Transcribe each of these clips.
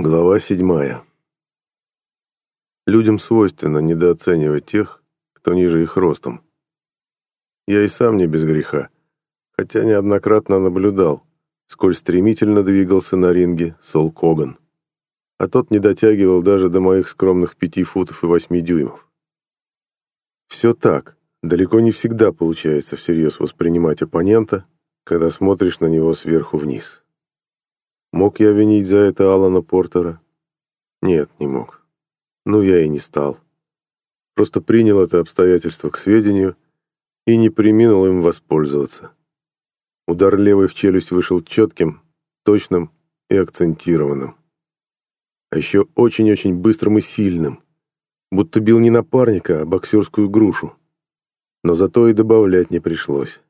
Глава седьмая. Людям свойственно недооценивать тех, кто ниже их ростом. Я и сам не без греха, хотя неоднократно наблюдал, сколь стремительно двигался на ринге Сол Коган. А тот не дотягивал даже до моих скромных пяти футов и восьми дюймов. Все так, далеко не всегда получается всерьез воспринимать оппонента, когда смотришь на него сверху вниз. Мог я винить за это Алана Портера? Нет, не мог. Ну, я и не стал. Просто принял это обстоятельство к сведению и не приминул им воспользоваться. Удар левой в челюсть вышел четким, точным и акцентированным. А еще очень-очень быстрым и сильным. Будто бил не напарника, а боксерскую грушу. Но зато и добавлять не пришлось.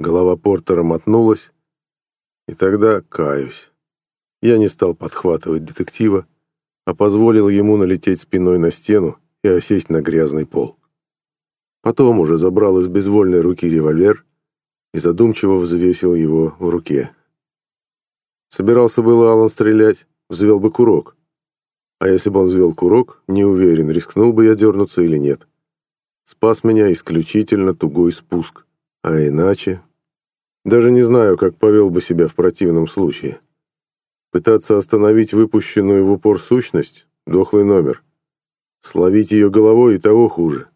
Голова Портера мотнулась, и тогда каюсь. Я не стал подхватывать детектива, а позволил ему налететь спиной на стену и осесть на грязный пол. Потом уже забрал из безвольной руки револьвер и задумчиво взвесил его в руке. Собирался было Алан стрелять, взвел бы курок. А если бы он взвел курок, не уверен, рискнул бы я дернуться или нет. Спас меня исключительно тугой спуск. А иначе даже не знаю, как повел бы себя в противном случае. Пытаться остановить выпущенную в упор сущность — дохлый номер. Словить ее головой и того хуже.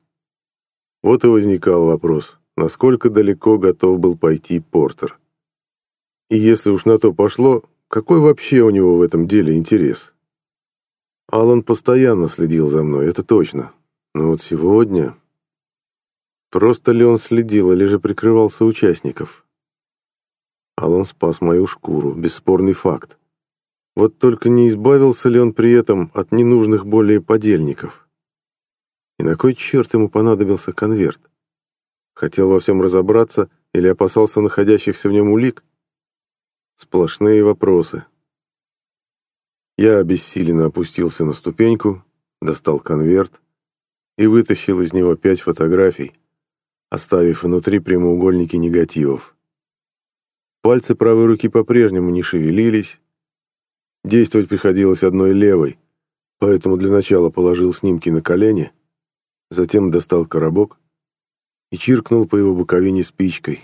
Вот и возникал вопрос, насколько далеко готов был пойти Портер. И если уж на то пошло, какой вообще у него в этом деле интерес? Алан постоянно следил за мной, это точно. Но вот сегодня... Просто ли он следил или же прикрывался участников? Алан спас мою шкуру, бесспорный факт. Вот только не избавился ли он при этом от ненужных более подельников? И на кой черт ему понадобился конверт? Хотел во всем разобраться или опасался находящихся в нем улик? Сплошные вопросы. Я обессиленно опустился на ступеньку, достал конверт и вытащил из него пять фотографий, оставив внутри прямоугольники негативов. Пальцы правой руки по-прежнему не шевелились. Действовать приходилось одной левой, поэтому для начала положил снимки на колени, затем достал коробок и чиркнул по его боковине спичкой.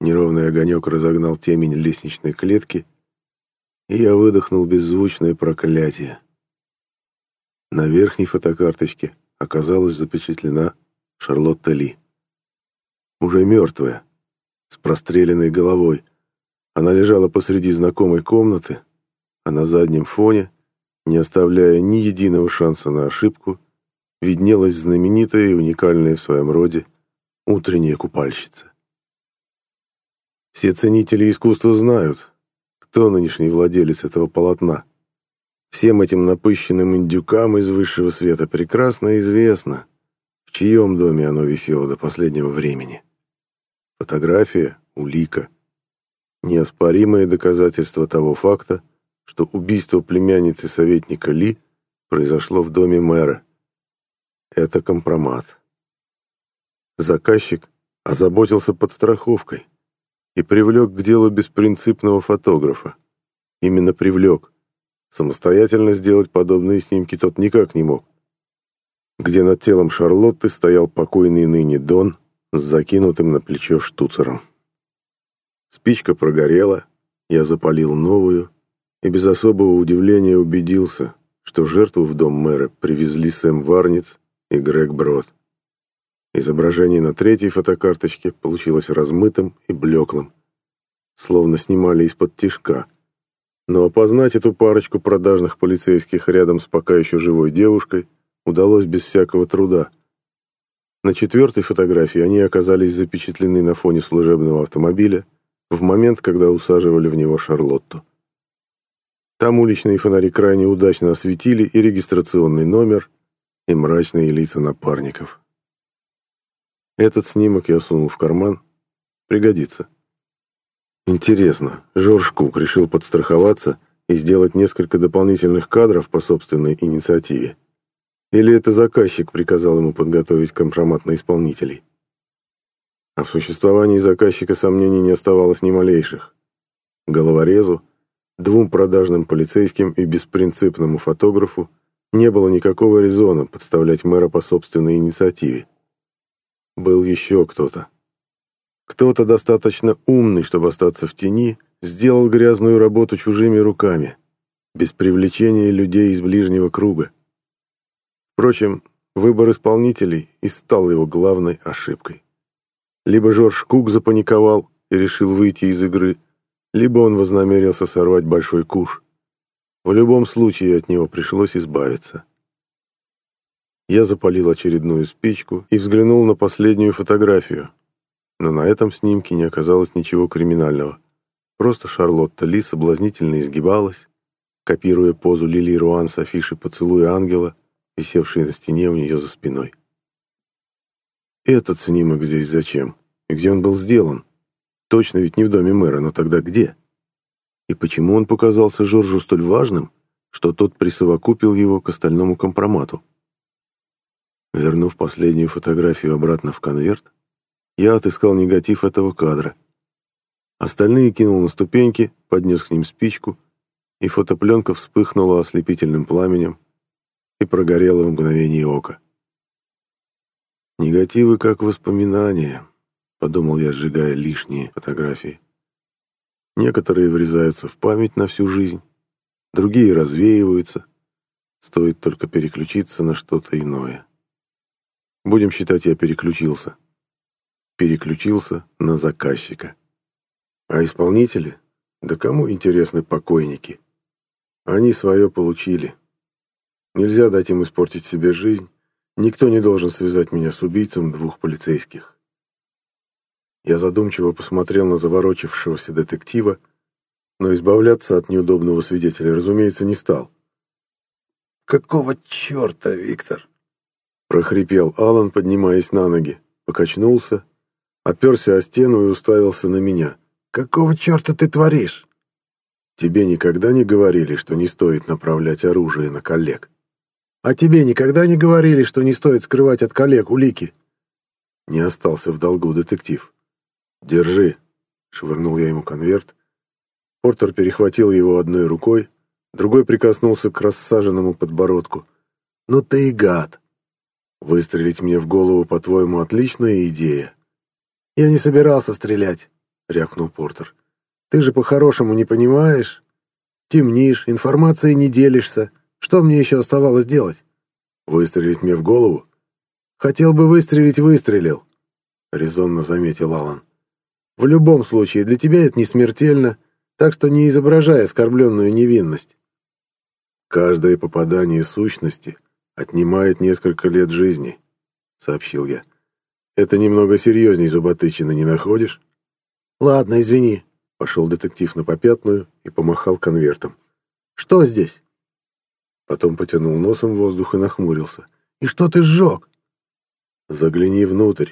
Неровный огонек разогнал темень лестничной клетки, и я выдохнул беззвучное проклятие. На верхней фотокарточке оказалась запечатлена Шарлотта Ли. Уже мертвая с простреленной головой. Она лежала посреди знакомой комнаты, а на заднем фоне, не оставляя ни единого шанса на ошибку, виднелась знаменитая и уникальная в своем роде утренняя купальщица. Все ценители искусства знают, кто нынешний владелец этого полотна. Всем этим напыщенным индюкам из высшего света прекрасно известно, в чьем доме оно висело до последнего времени. Фотография, улика. Неоспоримое доказательство того факта, что убийство племянницы советника Ли произошло в доме мэра. Это компромат. Заказчик озаботился подстраховкой и привлек к делу беспринципного фотографа. Именно привлек. Самостоятельно сделать подобные снимки тот никак не мог. Где над телом Шарлотты стоял покойный ныне Дон, с закинутым на плечо штуцером. Спичка прогорела, я запалил новую и без особого удивления убедился, что жертву в дом мэра привезли Сэм Варниц и Грег Брод. Изображение на третьей фотокарточке получилось размытым и блеклым, словно снимали из-под тишка. Но опознать эту парочку продажных полицейских рядом с пока еще живой девушкой удалось без всякого труда — на четвертой фотографии они оказались запечатлены на фоне служебного автомобиля в момент, когда усаживали в него Шарлотту. Там уличные фонари крайне удачно осветили и регистрационный номер, и мрачные лица напарников. Этот снимок я сунул в карман. Пригодится. Интересно, Жорж Кук решил подстраховаться и сделать несколько дополнительных кадров по собственной инициативе. Или это заказчик приказал ему подготовить компромат на исполнителей? А в существовании заказчика сомнений не оставалось ни малейших. Головорезу, двум продажным полицейским и беспринципному фотографу не было никакого резона подставлять мэра по собственной инициативе. Был еще кто-то. Кто-то достаточно умный, чтобы остаться в тени, сделал грязную работу чужими руками, без привлечения людей из ближнего круга. Впрочем, выбор исполнителей и стал его главной ошибкой. Либо Жорж Кук запаниковал и решил выйти из игры, либо он вознамерился сорвать большой куш. В любом случае от него пришлось избавиться. Я запалил очередную спичку и взглянул на последнюю фотографию. Но на этом снимке не оказалось ничего криминального. Просто Шарлотта Ли соблазнительно изгибалась, копируя позу Лили Руан с афиши «Поцелуя ангела», висевшей на стене у нее за спиной. Этот снимок здесь зачем? И где он был сделан? Точно ведь не в доме мэра, но тогда где? И почему он показался Жоржу столь важным, что тот присовокупил его к остальному компромату? Вернув последнюю фотографию обратно в конверт, я отыскал негатив этого кадра. Остальные кинул на ступеньки, поднес к ним спичку, и фотопленка вспыхнула ослепительным пламенем и прогорела в мгновение ока. Негативы как воспоминания, подумал я, сжигая лишние фотографии. Некоторые врезаются в память на всю жизнь, другие развеиваются. Стоит только переключиться на что-то иное. Будем считать, я переключился. Переключился на заказчика. А исполнители? Да кому интересны покойники? Они свое получили. Нельзя дать им испортить себе жизнь. Никто не должен связать меня с убийцем двух полицейских. Я задумчиво посмотрел на заворочившегося детектива, но избавляться от неудобного свидетеля, разумеется, не стал. «Какого черта, Виктор?» — прохрипел Алан, поднимаясь на ноги, покачнулся, оперся о стену и уставился на меня. «Какого черта ты творишь?» «Тебе никогда не говорили, что не стоит направлять оружие на коллег?» «А тебе никогда не говорили, что не стоит скрывать от коллег улики?» Не остался в долгу детектив. «Держи», — швырнул я ему конверт. Портер перехватил его одной рукой, другой прикоснулся к рассаженному подбородку. «Ну ты и гад! Выстрелить мне в голову, по-твоему, отличная идея?» «Я не собирался стрелять», — рявкнул Портер. «Ты же по-хорошему не понимаешь? Темнишь, информацией не делишься. Что мне еще оставалось делать?» «Выстрелить мне в голову?» «Хотел бы выстрелить, выстрелил», — резонно заметил Алан. В любом случае, для тебя это не смертельно, так что не изображай оскорбленную невинность. Каждое попадание сущности отнимает несколько лет жизни, сообщил я. Это немного серьезней зуботычины, не находишь? Ладно, извини, пошел детектив на попятную и помахал конвертом. Что здесь? Потом потянул носом воздух и нахмурился. И что ты сжег? Загляни внутрь,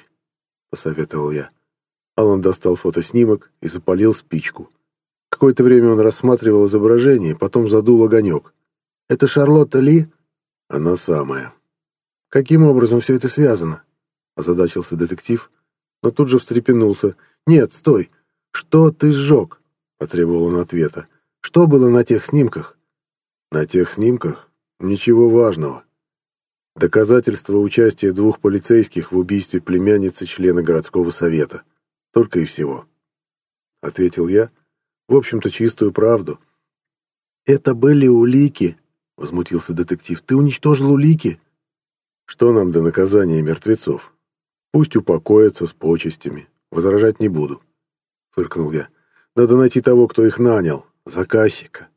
посоветовал я. Алан достал фотоснимок и запалил спичку. Какое-то время он рассматривал изображение, потом задул огонек. «Это Шарлотта Ли?» «Она самая». «Каким образом все это связано?» Озадачился детектив, но тут же встрепенулся. «Нет, стой! Что ты сжег?» Потребовал он ответа. «Что было на тех снимках?» «На тех снимках? Ничего важного. Доказательство участия двух полицейских в убийстве племянницы члена городского совета. Только и всего. Ответил я, в общем-то, чистую правду. «Это были улики», — возмутился детектив. «Ты уничтожил улики?» «Что нам до наказания мертвецов? Пусть упокоятся с почестями. Возражать не буду», — фыркнул я. «Надо найти того, кто их нанял, заказчика».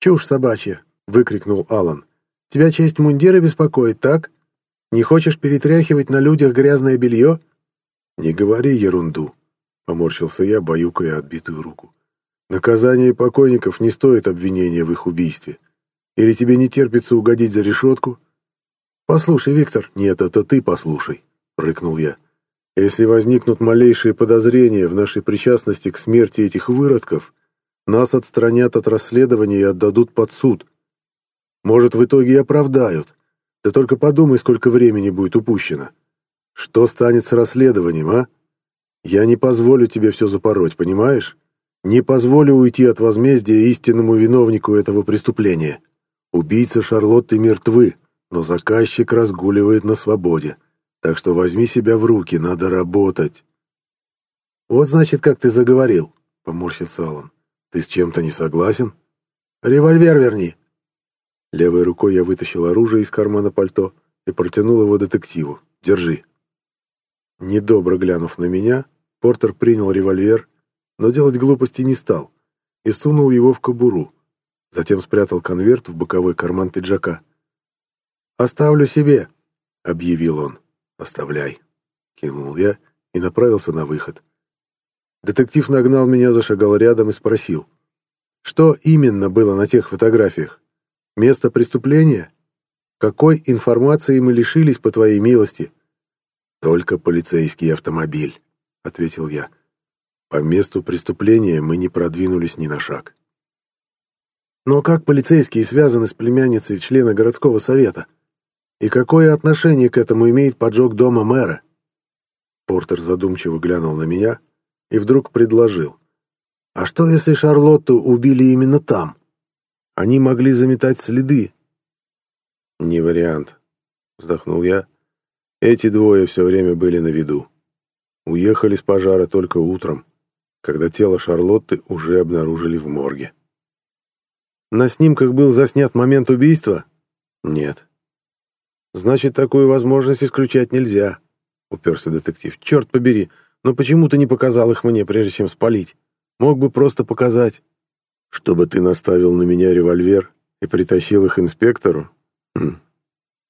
«Чушь собачья!» — выкрикнул Алан. «Тебя честь мундира беспокоит, так? Не хочешь перетряхивать на людях грязное белье?» «Не говори ерунду», — поморщился я, баюкая отбитую руку. «Наказание покойников не стоит обвинения в их убийстве. Или тебе не терпится угодить за решетку?» «Послушай, Виктор...» «Нет, это ты послушай», — рыкнул я. «Если возникнут малейшие подозрения в нашей причастности к смерти этих выродков, нас отстранят от расследования и отдадут под суд. Может, в итоге и оправдают. Да только подумай, сколько времени будет упущено. Что станет с расследованием, а? Я не позволю тебе все запороть, понимаешь? Не позволю уйти от возмездия истинному виновнику этого преступления. Убийца Шарлотты мертвы, но заказчик разгуливает на свободе. Так что возьми себя в руки, надо работать. Вот значит, как ты заговорил, поморщился Аллан. Ты с чем-то не согласен? Револьвер верни. Левой рукой я вытащил оружие из кармана пальто и протянул его детективу. Держи. Недобро глянув на меня, Портер принял револьвер, но делать глупости не стал и сунул его в кобуру. Затем спрятал конверт в боковой карман пиджака. «Оставлю себе», — объявил он. «Оставляй», — кинул я и направился на выход. Детектив нагнал меня, зашагал рядом и спросил. «Что именно было на тех фотографиях? Место преступления? Какой информации мы лишились, по твоей милости?» «Только полицейский автомобиль», — ответил я. «По месту преступления мы не продвинулись ни на шаг». «Но как полицейские связаны с племянницей члена городского совета?» И какое отношение к этому имеет поджог дома мэра? Портер задумчиво глянул на меня и вдруг предложил. А что, если Шарлотту убили именно там? Они могли заметать следы. Не вариант, вздохнул я. Эти двое все время были на виду. Уехали с пожара только утром, когда тело Шарлотты уже обнаружили в морге. На снимках был заснят момент убийства? Нет. «Значит, такую возможность исключать нельзя», — уперся детектив. «Черт побери, но почему ты не показал их мне, прежде чем спалить? Мог бы просто показать». «Чтобы ты наставил на меня револьвер и притащил их инспектору?» хм.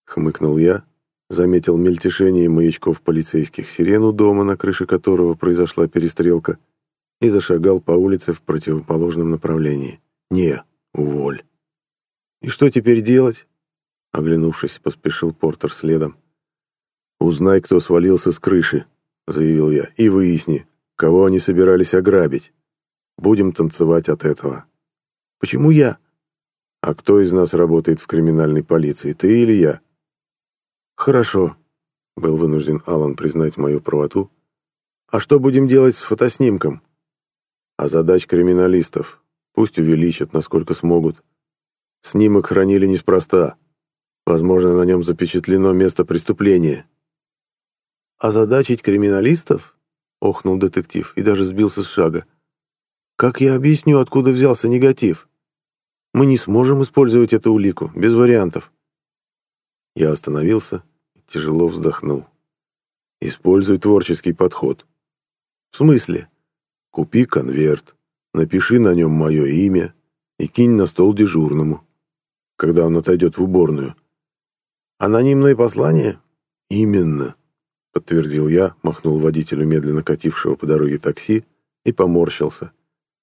Хмыкнул я, заметил мельтешение маячков полицейских сирен у дома, на крыше которого произошла перестрелка, и зашагал по улице в противоположном направлении. «Не, уволь». «И что теперь делать?» Оглянувшись, поспешил Портер следом. «Узнай, кто свалился с крыши», — заявил я, — «и выясни, кого они собирались ограбить. Будем танцевать от этого». «Почему я?» «А кто из нас работает в криминальной полиции, ты или я?» «Хорошо», — был вынужден Алан признать мою правоту. «А что будем делать с фотоснимком?» «А задач криминалистов. Пусть увеличат, насколько смогут. Снимок хранили неспроста». Возможно, на нем запечатлено место преступления. «Озадачить криминалистов?» — охнул детектив и даже сбился с шага. «Как я объясню, откуда взялся негатив? Мы не сможем использовать эту улику, без вариантов». Я остановился и тяжело вздохнул. «Используй творческий подход». «В смысле?» «Купи конверт, напиши на нем мое имя и кинь на стол дежурному, когда он отойдет в уборную». «Анонимное послание?» «Именно», — подтвердил я, махнул водителю медленно катившего по дороге такси и поморщился,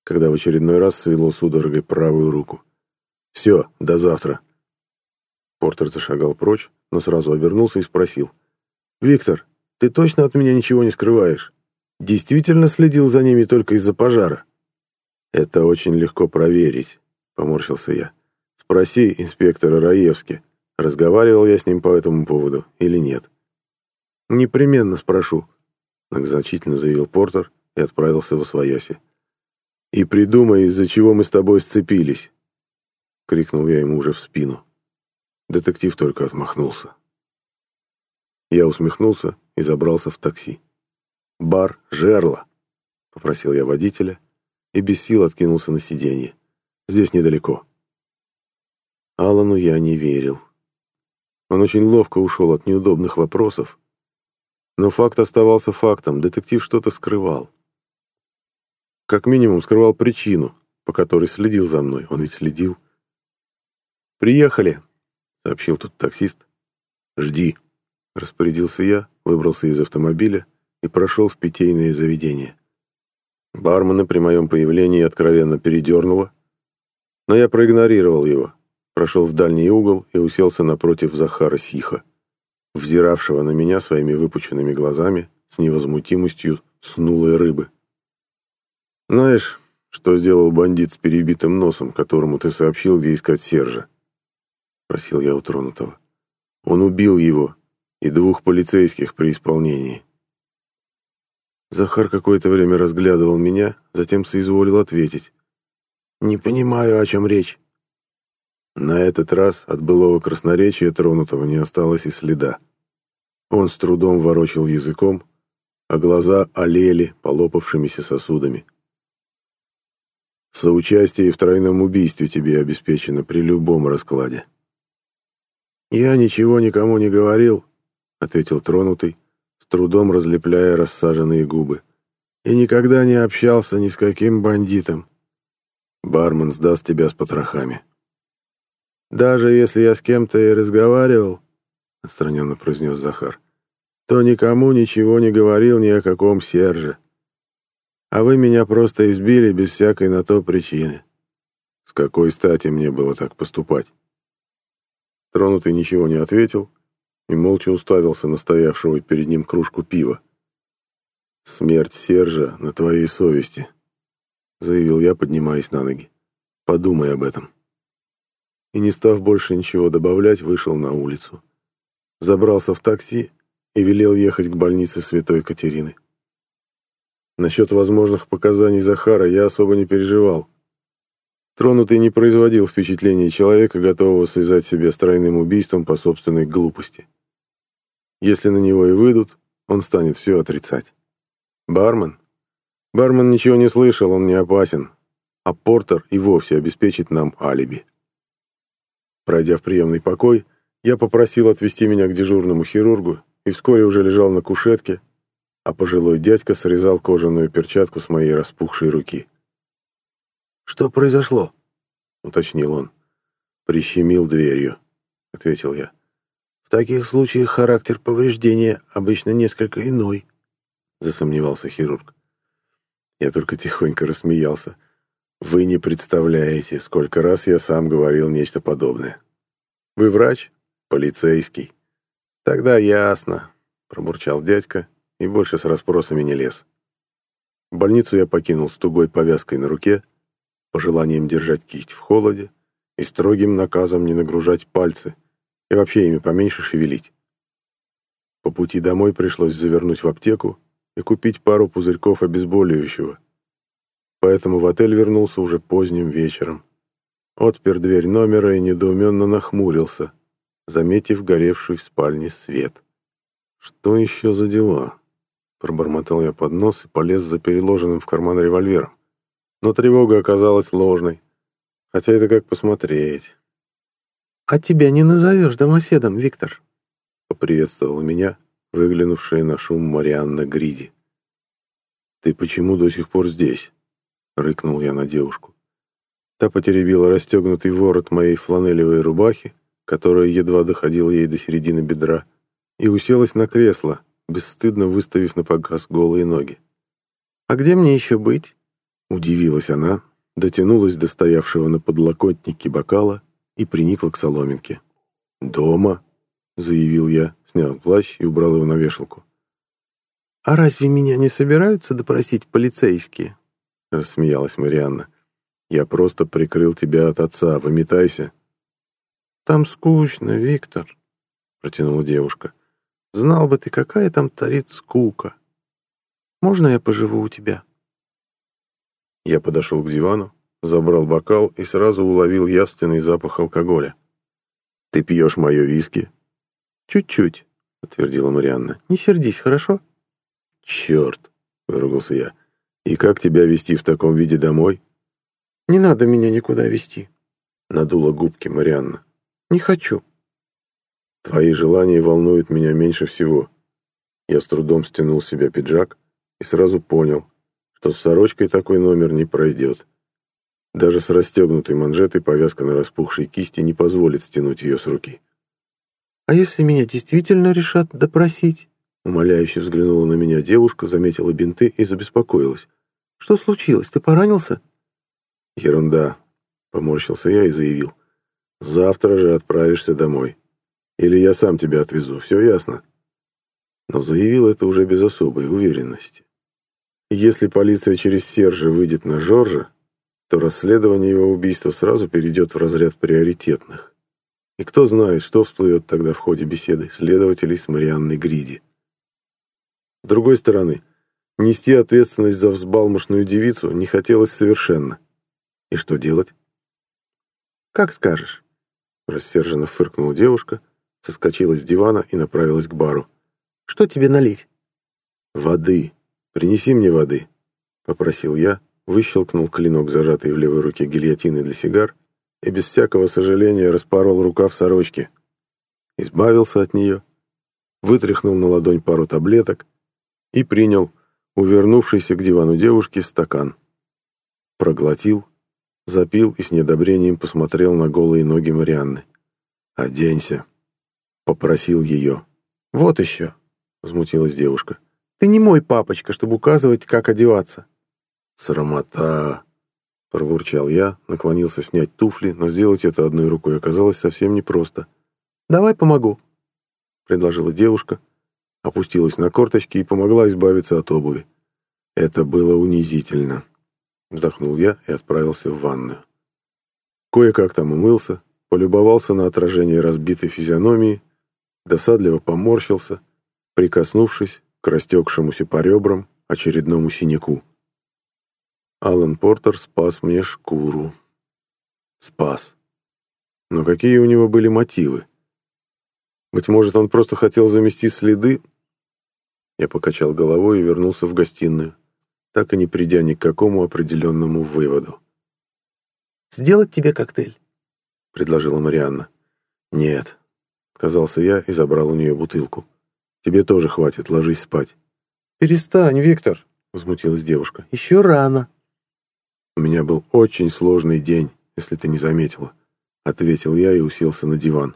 когда в очередной раз свело судорогой правую руку. «Все, до завтра». Портер зашагал прочь, но сразу обернулся и спросил. «Виктор, ты точно от меня ничего не скрываешь? Действительно следил за ними только из-за пожара?» «Это очень легко проверить», — поморщился я. «Спроси инспектора Раевски, Разговаривал я с ним по этому поводу или нет? «Непременно спрошу», — многозначительно заявил Портер и отправился в Освояси. «И придумай, из-за чего мы с тобой сцепились», — крикнул я ему уже в спину. Детектив только отмахнулся. Я усмехнулся и забрался в такси. «Бар Жерла», — попросил я водителя и без сил откинулся на сиденье. «Здесь недалеко». Алану я не верил. Он очень ловко ушел от неудобных вопросов. Но факт оставался фактом, детектив что-то скрывал. Как минимум скрывал причину, по которой следил за мной. Он ведь следил. «Приехали», — сообщил тут таксист. «Жди», — распорядился я, выбрался из автомобиля и прошел в питейное заведение. Бармена при моем появлении откровенно передернуло, но я проигнорировал его прошел в дальний угол и уселся напротив Захара Сиха, взиравшего на меня своими выпученными глазами с невозмутимостью снулой рыбы. «Знаешь, что сделал бандит с перебитым носом, которому ты сообщил, где искать Сержа?» — просил я у тронутого. «Он убил его и двух полицейских при исполнении». Захар какое-то время разглядывал меня, затем соизволил ответить. «Не понимаю, о чем речь». На этот раз от былого красноречия тронутого не осталось и следа. Он с трудом ворочил языком, а глаза олели полопавшимися сосудами. Соучастие в тройном убийстве тебе обеспечено при любом раскладе. «Я ничего никому не говорил», — ответил тронутый, с трудом разлепляя рассаженные губы. «И никогда не общался ни с каким бандитом. Бармен сдаст тебя с потрохами». «Даже если я с кем-то и разговаривал», — отстраненно произнес Захар, «то никому ничего не говорил ни о каком Серже. А вы меня просто избили без всякой на то причины. С какой стати мне было так поступать?» Тронутый ничего не ответил и молча уставился на стоявшего перед ним кружку пива. «Смерть Сержа на твоей совести», — заявил я, поднимаясь на ноги. «Подумай об этом». И не став больше ничего добавлять, вышел на улицу. Забрался в такси и велел ехать к больнице Святой Катерины. Насчет возможных показаний Захара я особо не переживал. Тронутый не производил впечатления человека, готового связать себя с тройным убийством по собственной глупости. Если на него и выйдут, он станет все отрицать. Бармен? Бармен ничего не слышал, он не опасен. А Портер и вовсе обеспечит нам алиби. Пройдя в приемный покой, я попросил отвезти меня к дежурному хирургу и вскоре уже лежал на кушетке, а пожилой дядька срезал кожаную перчатку с моей распухшей руки. «Что произошло?» — уточнил он. «Прищемил дверью», — ответил я. «В таких случаях характер повреждения обычно несколько иной», — засомневался хирург. Я только тихонько рассмеялся. «Вы не представляете, сколько раз я сам говорил нечто подобное. Вы врач? Полицейский?» «Тогда ясно», — пробурчал дядька и больше с расспросами не лез. Больницу я покинул с тугой повязкой на руке, пожеланием держать кисть в холоде и строгим наказом не нагружать пальцы и вообще ими поменьше шевелить. По пути домой пришлось завернуть в аптеку и купить пару пузырьков обезболивающего. Поэтому в отель вернулся уже поздним вечером. Отпер дверь номера и недоуменно нахмурился, заметив горевший в спальне свет. Что еще за дела? Пробормотал я под нос и полез за переложенным в карман револьвером. Но тревога оказалась ложной. Хотя это как посмотреть. «А тебя не назовешь домоседом, Виктор?» Поприветствовала меня, выглянувшая на шум Марианна Гриди. «Ты почему до сих пор здесь?» — рыкнул я на девушку. Та потеребила расстегнутый ворот моей фланелевой рубахи, которая едва доходила ей до середины бедра, и уселась на кресло, бесстыдно выставив на показ голые ноги. «А где мне еще быть?» Удивилась она, дотянулась до стоявшего на подлокотнике бокала и приникла к соломинке. «Дома», — заявил я, снял плащ и убрал его на вешалку. «А разве меня не собираются допросить полицейские?» — рассмеялась Марианна. «Я просто прикрыл тебя от отца, выметайся». «Там скучно, Виктор», — протянула девушка. «Знал бы ты, какая там тарит скука. Можно я поживу у тебя?» Я подошел к дивану, забрал бокал и сразу уловил явственный запах алкоголя. «Ты пьешь мое виски?» «Чуть-чуть», — утвердила Марианна. «Не сердись, хорошо?» «Черт!» — выругался я. «И как тебя вести в таком виде домой?» «Не надо меня никуда вести», — надула губки Марианна. «Не хочу». «Твои желания волнуют меня меньше всего». Я с трудом стянул с себя пиджак и сразу понял, что с сорочкой такой номер не пройдет. Даже с расстегнутой манжетой повязка на распухшей кисти не позволит стянуть ее с руки. «А если меня действительно решат допросить?» Умоляюще взглянула на меня девушка, заметила бинты и забеспокоилась. «Что случилось? Ты поранился?» «Ерунда», — поморщился я и заявил. «Завтра же отправишься домой. Или я сам тебя отвезу, все ясно?» Но заявил это уже без особой уверенности. Если полиция через Сержа выйдет на Жоржа, то расследование его убийства сразу перейдет в разряд приоритетных. И кто знает, что всплывет тогда в ходе беседы следователей с Марианной Гриди. С другой стороны, Нести ответственность за взбалмошную девицу не хотелось совершенно. И что делать? «Как скажешь», — рассерженно фыркнула девушка, соскочила с дивана и направилась к бару. «Что тебе налить?» «Воды. Принеси мне воды», — попросил я, выщелкнул клинок, зажатый в левой руке гильотины для сигар, и без всякого сожаления распорол рукав сорочки. Избавился от нее, вытряхнул на ладонь пару таблеток и принял увернувшийся к дивану девушки стакан. Проглотил, запил и с недобрением посмотрел на голые ноги Марианны. «Оденься», — попросил ее. «Вот еще», — возмутилась девушка. «Ты не мой папочка, чтобы указывать, как одеваться». «Срамота!» — пробурчал я, наклонился снять туфли, но сделать это одной рукой оказалось совсем непросто. «Давай помогу», — предложила девушка, опустилась на корточки и помогла избавиться от обуви. Это было унизительно. Вздохнул я и отправился в ванную. Кое-как там умылся, полюбовался на отражение разбитой физиономии, досадливо поморщился, прикоснувшись к растекшемуся по ребрам очередному синяку. Алан Портер спас мне шкуру. Спас. Но какие у него были мотивы? Быть может, он просто хотел замести следы? Я покачал головой и вернулся в гостиную, так и не придя ни к какому определенному выводу. «Сделать тебе коктейль?» — предложила Марианна. «Нет», — отказался я и забрал у нее бутылку. «Тебе тоже хватит, ложись спать». «Перестань, Виктор», — возмутилась девушка. «Еще рано». «У меня был очень сложный день, если ты не заметила», — ответил я и уселся на диван.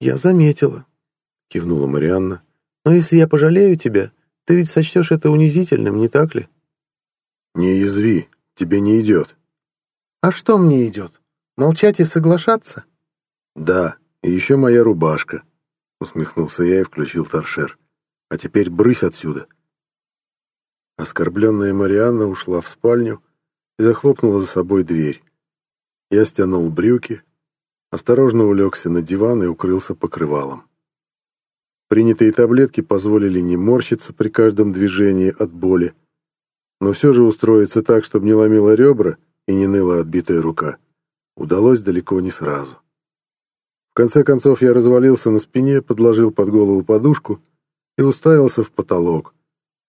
«Я заметила», — кивнула Марианна. «Но если я пожалею тебя, ты ведь сочтешь это унизительным, не так ли?» «Не язви, тебе не идет». «А что мне идет? Молчать и соглашаться?» «Да, и еще моя рубашка», — усмехнулся я и включил торшер. «А теперь брысь отсюда». Оскорбленная Марианна ушла в спальню, и захлопнула за собой дверь. Я стянул брюки, осторожно улегся на диван и укрылся покрывалом. Принятые таблетки позволили не морщиться при каждом движении от боли, но все же устроиться так, чтобы не ломило ребра и не ныла отбитая рука, удалось далеко не сразу. В конце концов я развалился на спине, подложил под голову подушку и уставился в потолок,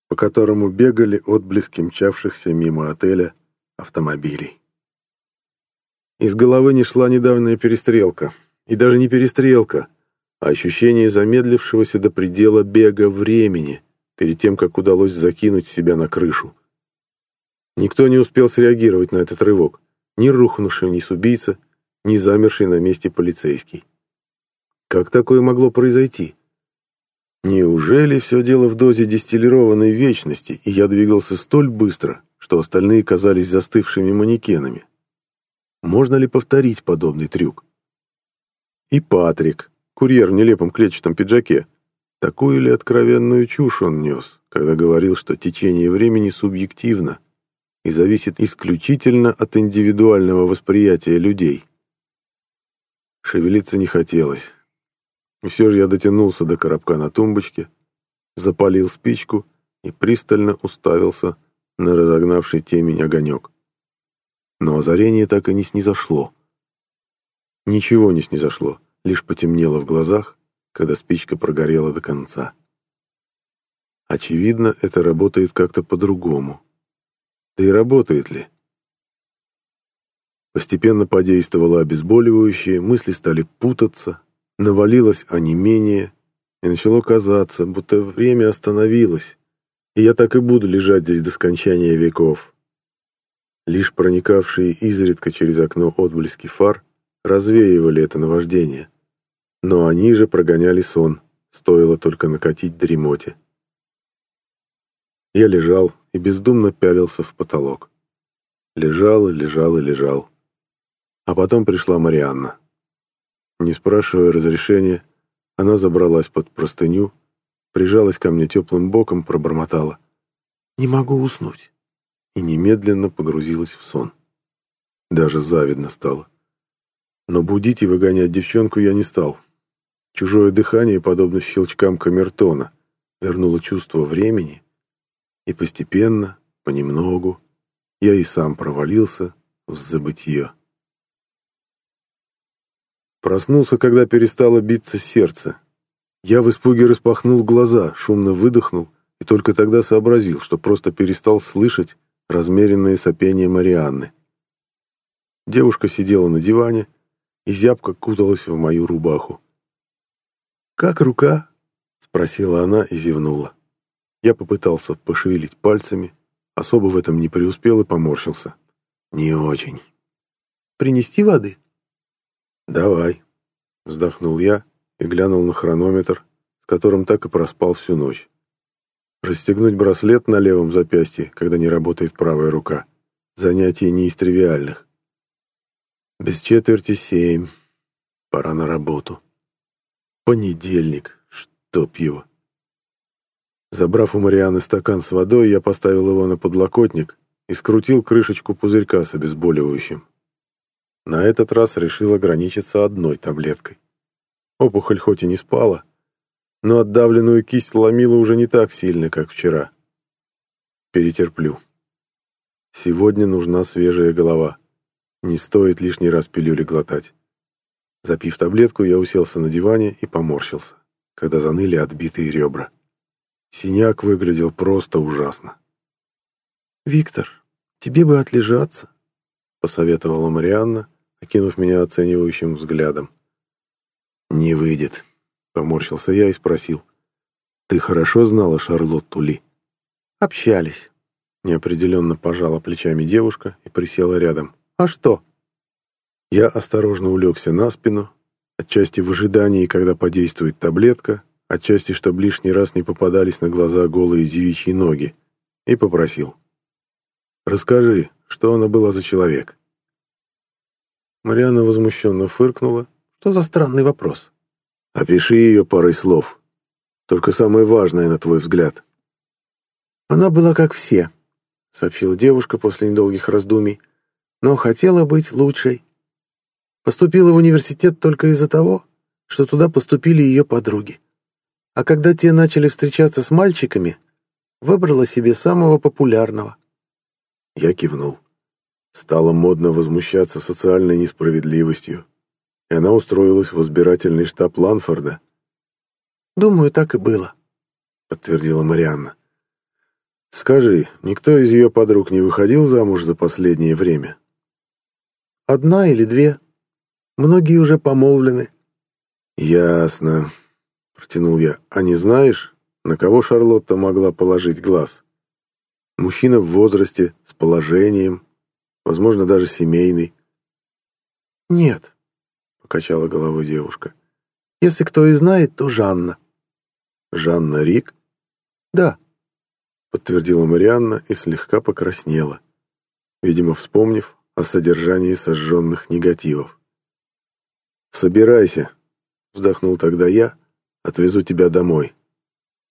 по которому бегали отблески мчавшихся мимо отеля автомобилей. Из головы не шла недавняя перестрелка. И даже не перестрелка, а ощущение замедлившегося до предела бега времени перед тем, как удалось закинуть себя на крышу. Никто не успел среагировать на этот рывок. Ни рухнувший вниз убийца, ни замерший на месте полицейский. Как такое могло произойти? Неужели все дело в дозе дистиллированной вечности, и я двигался столь быстро, что остальные казались застывшими манекенами. Можно ли повторить подобный трюк? И Патрик, курьер в нелепом клетчатом пиджаке, такую ли откровенную чушь он нес, когда говорил, что течение времени субъективно и зависит исключительно от индивидуального восприятия людей? Шевелиться не хотелось. И все же я дотянулся до коробка на тумбочке, запалил спичку и пристально уставился на разогнавший темень огонек. Но озарение так и не снизошло. Ничего не снизошло, лишь потемнело в глазах, когда спичка прогорела до конца. Очевидно, это работает как-то по-другому. Да и работает ли? Постепенно подействовало обезболивающее, мысли стали путаться, навалилось онемение, и начало казаться, будто время остановилось, и я так и буду лежать здесь до скончания веков. Лишь проникавшие изредка через окно отблески фар развеивали это наваждение, но они же прогоняли сон, стоило только накатить дремоте. Я лежал и бездумно пялился в потолок. Лежал и лежал и лежал. А потом пришла Марианна. Не спрашивая разрешения, она забралась под простыню прижалась ко мне теплым боком, пробормотала. «Не могу уснуть». И немедленно погрузилась в сон. Даже завидно стало. Но будить и выгонять девчонку я не стал. Чужое дыхание, подобно щелчкам камертона, вернуло чувство времени И постепенно, понемногу, я и сам провалился в забытье. Проснулся, когда перестало биться сердце. Я в испуге распахнул глаза, шумно выдохнул и только тогда сообразил, что просто перестал слышать размеренное сопение Марианны. Девушка сидела на диване и зябко куталась в мою рубаху. «Как рука?» — спросила она и зевнула. Я попытался пошевелить пальцами, особо в этом не преуспел и поморщился. «Не очень». «Принести воды?» «Давай», — вздохнул я и глянул на хронометр, с которым так и проспал всю ночь. Расстегнуть браслет на левом запястье, когда не работает правая рука. Занятие не из тривиальных. Без четверти семь. Пора на работу. Понедельник. Чтоб его. Забрав у Марианы стакан с водой, я поставил его на подлокотник и скрутил крышечку пузырька с обезболивающим. На этот раз решил ограничиться одной таблеткой. Опухоль хоть и не спала, но отдавленную кисть ломила уже не так сильно, как вчера. Перетерплю. Сегодня нужна свежая голова. Не стоит лишний раз пилюли глотать. Запив таблетку, я уселся на диване и поморщился, когда заныли отбитые ребра. Синяк выглядел просто ужасно. «Виктор, тебе бы отлежаться», — посоветовала Марианна, окинув меня оценивающим взглядом. «Не выйдет», — поморщился я и спросил. «Ты хорошо знала Шарлотту Ли?» «Общались», — неопределенно пожала плечами девушка и присела рядом. «А что?» Я осторожно улегся на спину, отчасти в ожидании, когда подействует таблетка, отчасти, чтобы лишний раз не попадались на глаза голые девичьи ноги, и попросил. «Расскажи, что она была за человек?» Мариана возмущенно фыркнула. «Что за странный вопрос?» «Опиши ее парой слов. Только самое важное, на твой взгляд». «Она была как все», — сообщила девушка после недолгих раздумий но хотела быть лучшей. Поступила в университет только из-за того, что туда поступили ее подруги. А когда те начали встречаться с мальчиками, выбрала себе самого популярного. Я кивнул. Стало модно возмущаться социальной несправедливостью, и она устроилась в избирательный штаб Ланфорда. «Думаю, так и было», — подтвердила Марианна. «Скажи, никто из ее подруг не выходил замуж за последнее время?» Одна или две. Многие уже помолвлены. Ясно, протянул я. А не знаешь, на кого Шарлотта могла положить глаз? Мужчина в возрасте, с положением, возможно, даже семейный. Нет, покачала головой девушка. Если кто и знает, то Жанна. Жанна Рик? Да, подтвердила Марианна и слегка покраснела, видимо, вспомнив о содержании сожженных негативов. «Собирайся», — вздохнул тогда я, — «отвезу тебя домой».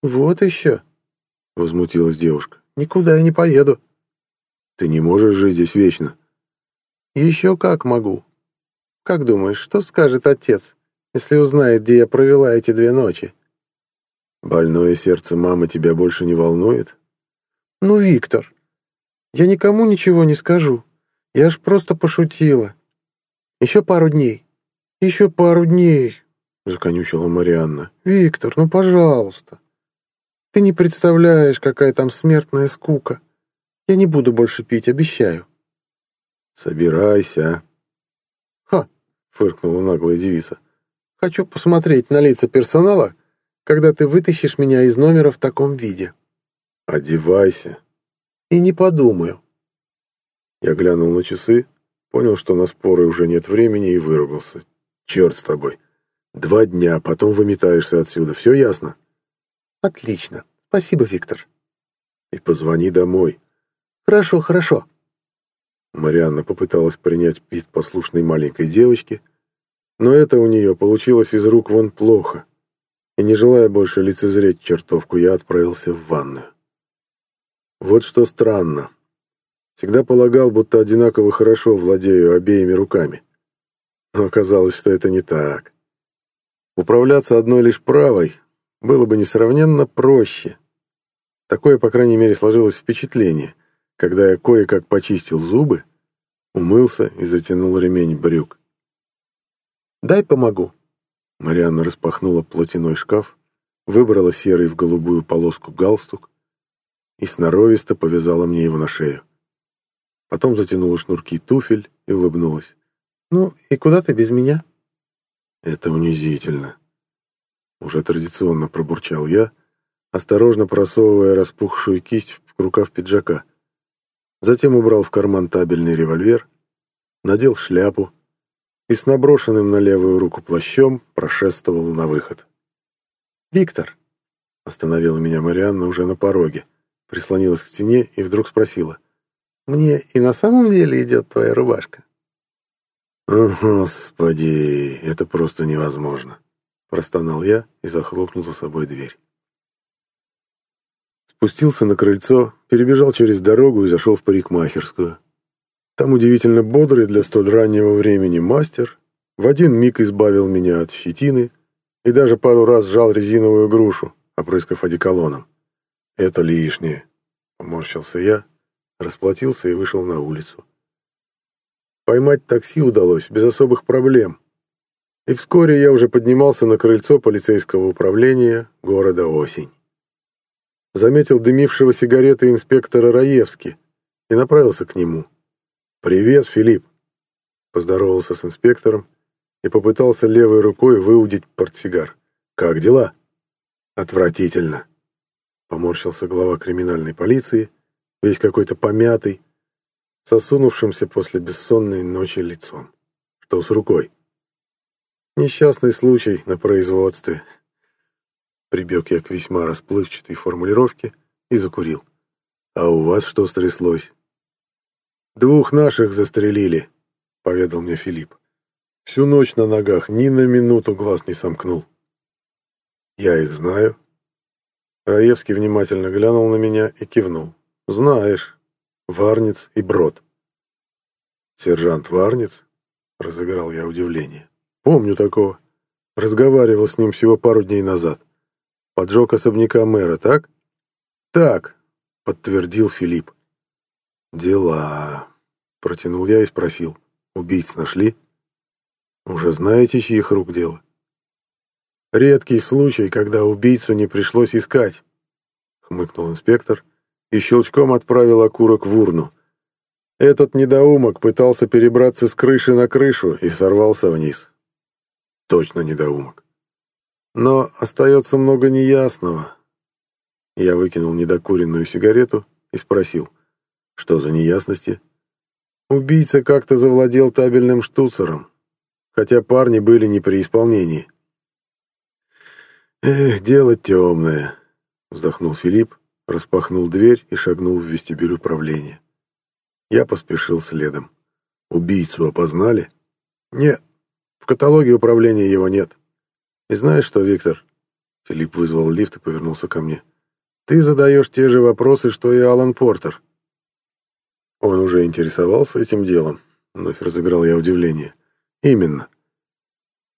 «Вот еще», — возмутилась девушка, — «никуда я не поеду». «Ты не можешь жить здесь вечно». «Еще как могу. Как думаешь, что скажет отец, если узнает, где я провела эти две ночи?» «Больное сердце мамы тебя больше не волнует?» «Ну, Виктор, я никому ничего не скажу. Я ж просто пошутила. Еще пару дней. Еще пару дней, законючила Марианна. Виктор, ну пожалуйста. Ты не представляешь, какая там смертная скука. Я не буду больше пить, обещаю. Собирайся. Ха, фыркнула наглая девица. Хочу посмотреть на лица персонала, когда ты вытащишь меня из номера в таком виде. Одевайся. И не подумаю. Я глянул на часы, понял, что на споры уже нет времени и выругался. Черт с тобой. Два дня, потом выметаешься отсюда. Все ясно? Отлично. Спасибо, Виктор. И позвони домой. Хорошо, хорошо. Марианна попыталась принять вид послушной маленькой девочки, но это у нее получилось из рук вон плохо. И не желая больше лицезреть чертовку, я отправился в ванную. Вот что странно. Всегда полагал, будто одинаково хорошо владею обеими руками. Но оказалось, что это не так. Управляться одной лишь правой было бы несравненно проще. Такое, по крайней мере, сложилось впечатление, когда я кое-как почистил зубы, умылся и затянул ремень брюк. «Дай помогу». Марианна распахнула платяной шкаф, выбрала серый в голубую полоску галстук и сноровисто повязала мне его на шею. Потом затянула шнурки туфель и улыбнулась. «Ну, и куда ты без меня?» «Это унизительно», — уже традиционно пробурчал я, осторожно просовывая распухшую кисть в рукав пиджака. Затем убрал в карман табельный револьвер, надел шляпу и с наброшенным на левую руку плащом прошествовал на выход. «Виктор!» — остановила меня Марианна уже на пороге, прислонилась к стене и вдруг спросила. «Мне и на самом деле идет твоя рубашка?» «О, Господи, это просто невозможно!» — простонал я и захлопнул за собой дверь. Спустился на крыльцо, перебежал через дорогу и зашел в парикмахерскую. Там удивительно бодрый для столь раннего времени мастер в один миг избавил меня от щетины и даже пару раз сжал резиновую грушу, опрыскав одеколоном. «Это лишнее», — поморщился я, расплатился и вышел на улицу. Поймать такси удалось без особых проблем. И вскоре я уже поднимался на крыльцо полицейского управления города Осень заметил дымившего сигареты инспектора Раевски и направился к нему. «Привет, Филипп!» Поздоровался с инспектором и попытался левой рукой выудить портсигар. «Как дела?» «Отвратительно!» Поморщился глава криминальной полиции, весь какой-то помятый, сосунувшимся после бессонной ночи лицом. «Что с рукой?» «Несчастный случай на производстве», Прибег я к весьма расплывчатой формулировке и закурил. «А у вас что стряслось?» «Двух наших застрелили», — поведал мне Филипп. «Всю ночь на ногах, ни на минуту глаз не сомкнул». «Я их знаю». Раевский внимательно глянул на меня и кивнул. «Знаешь, Варниц и Брод». «Сержант Варниц?» — разыграл я удивление. «Помню такого. Разговаривал с ним всего пару дней назад. Поджог особняка мэра, так? Так, подтвердил Филипп. Дела. Протянул я и спросил. Убийц нашли? Уже знаете, чьих рук дело? Редкий случай, когда убийцу не пришлось искать, хмыкнул инспектор и щелчком отправил окурок в урну. Этот недоумок пытался перебраться с крыши на крышу и сорвался вниз. Точно недоумок. Но остается много неясного. Я выкинул недокуренную сигарету и спросил, что за неясности? Убийца как-то завладел табельным штуцером, хотя парни были не при исполнении. «Эх, дело темное», — вздохнул Филипп, распахнул дверь и шагнул в вестибюль управления. Я поспешил следом. «Убийцу опознали?» «Нет, в каталоге управления его нет». И знаешь что, Виктор?» Филипп вызвал лифт и повернулся ко мне. «Ты задаешь те же вопросы, что и Алан Портер». Он уже интересовался этим делом, вновь разыграл я удивление. «Именно».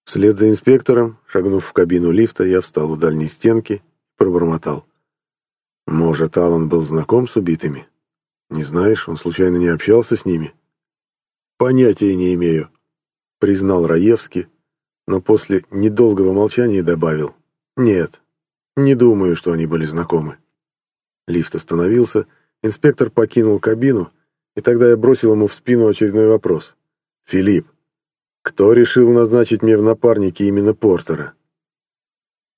Вслед за инспектором, шагнув в кабину лифта, я встал у дальней стенки пробормотал. «Может, Алан был знаком с убитыми? Не знаешь, он случайно не общался с ними?» «Понятия не имею», — признал Раевский, но после недолгого молчания добавил «Нет, не думаю, что они были знакомы». Лифт остановился, инспектор покинул кабину, и тогда я бросил ему в спину очередной вопрос. «Филипп, кто решил назначить мне в напарнике именно Портера?»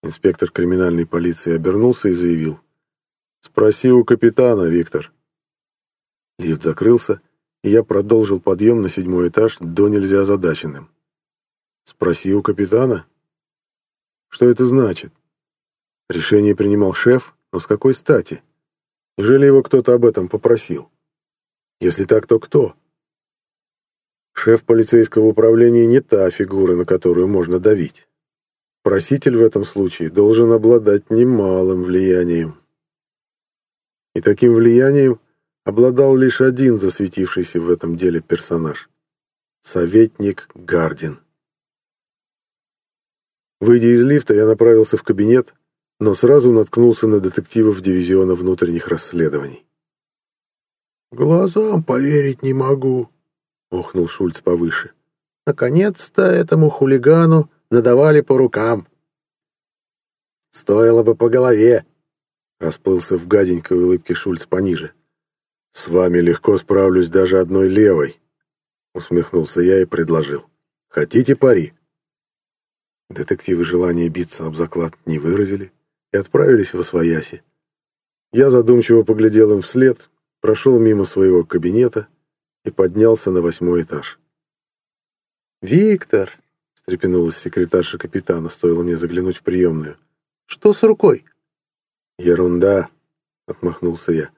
Инспектор криминальной полиции обернулся и заявил. «Спроси у капитана, Виктор». Лифт закрылся, и я продолжил подъем на седьмой этаж до нельзя озадаченным. Спроси у капитана. Что это значит? Решение принимал шеф, но с какой стати? Неужели его кто-то об этом попросил? Если так, то кто? Шеф полицейского управления не та фигура, на которую можно давить. Проситель в этом случае должен обладать немалым влиянием. И таким влиянием обладал лишь один засветившийся в этом деле персонаж — советник Гардин. Выйдя из лифта, я направился в кабинет, но сразу наткнулся на детективов дивизиона внутренних расследований. «Глазам поверить не могу», — охнул Шульц повыше. «Наконец-то этому хулигану надавали по рукам». «Стоило бы по голове», — расплылся в гаденькой улыбке Шульц пониже. «С вами легко справлюсь даже одной левой», — усмехнулся я и предложил. «Хотите пари?» Детективы желания биться об заклад не выразили и отправились в Освояси. Я задумчиво поглядел им вслед, прошел мимо своего кабинета и поднялся на восьмой этаж. «Виктор!» — встрепенулась секретарша капитана, стоило мне заглянуть в приемную. «Что с рукой?» «Ерунда!» — отмахнулся я.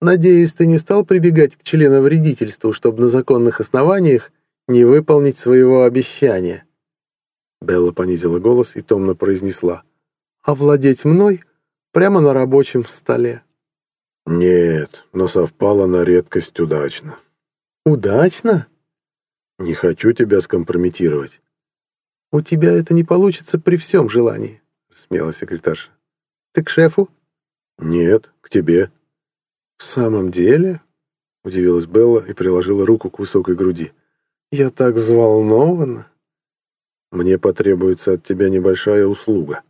«Надеюсь, ты не стал прибегать к членовредительству, чтобы на законных основаниях не выполнить своего обещания?» Белла понизила голос и томно произнесла. «Овладеть мной прямо на рабочем столе». «Нет, но совпало на редкость удачно». «Удачно?» «Не хочу тебя скомпрометировать». «У тебя это не получится при всем желании», — смела секретарша. «Ты к шефу?» «Нет, к тебе». «В самом деле?» — удивилась Белла и приложила руку к высокой груди. «Я так взволнована». «Мне потребуется от тебя небольшая услуга».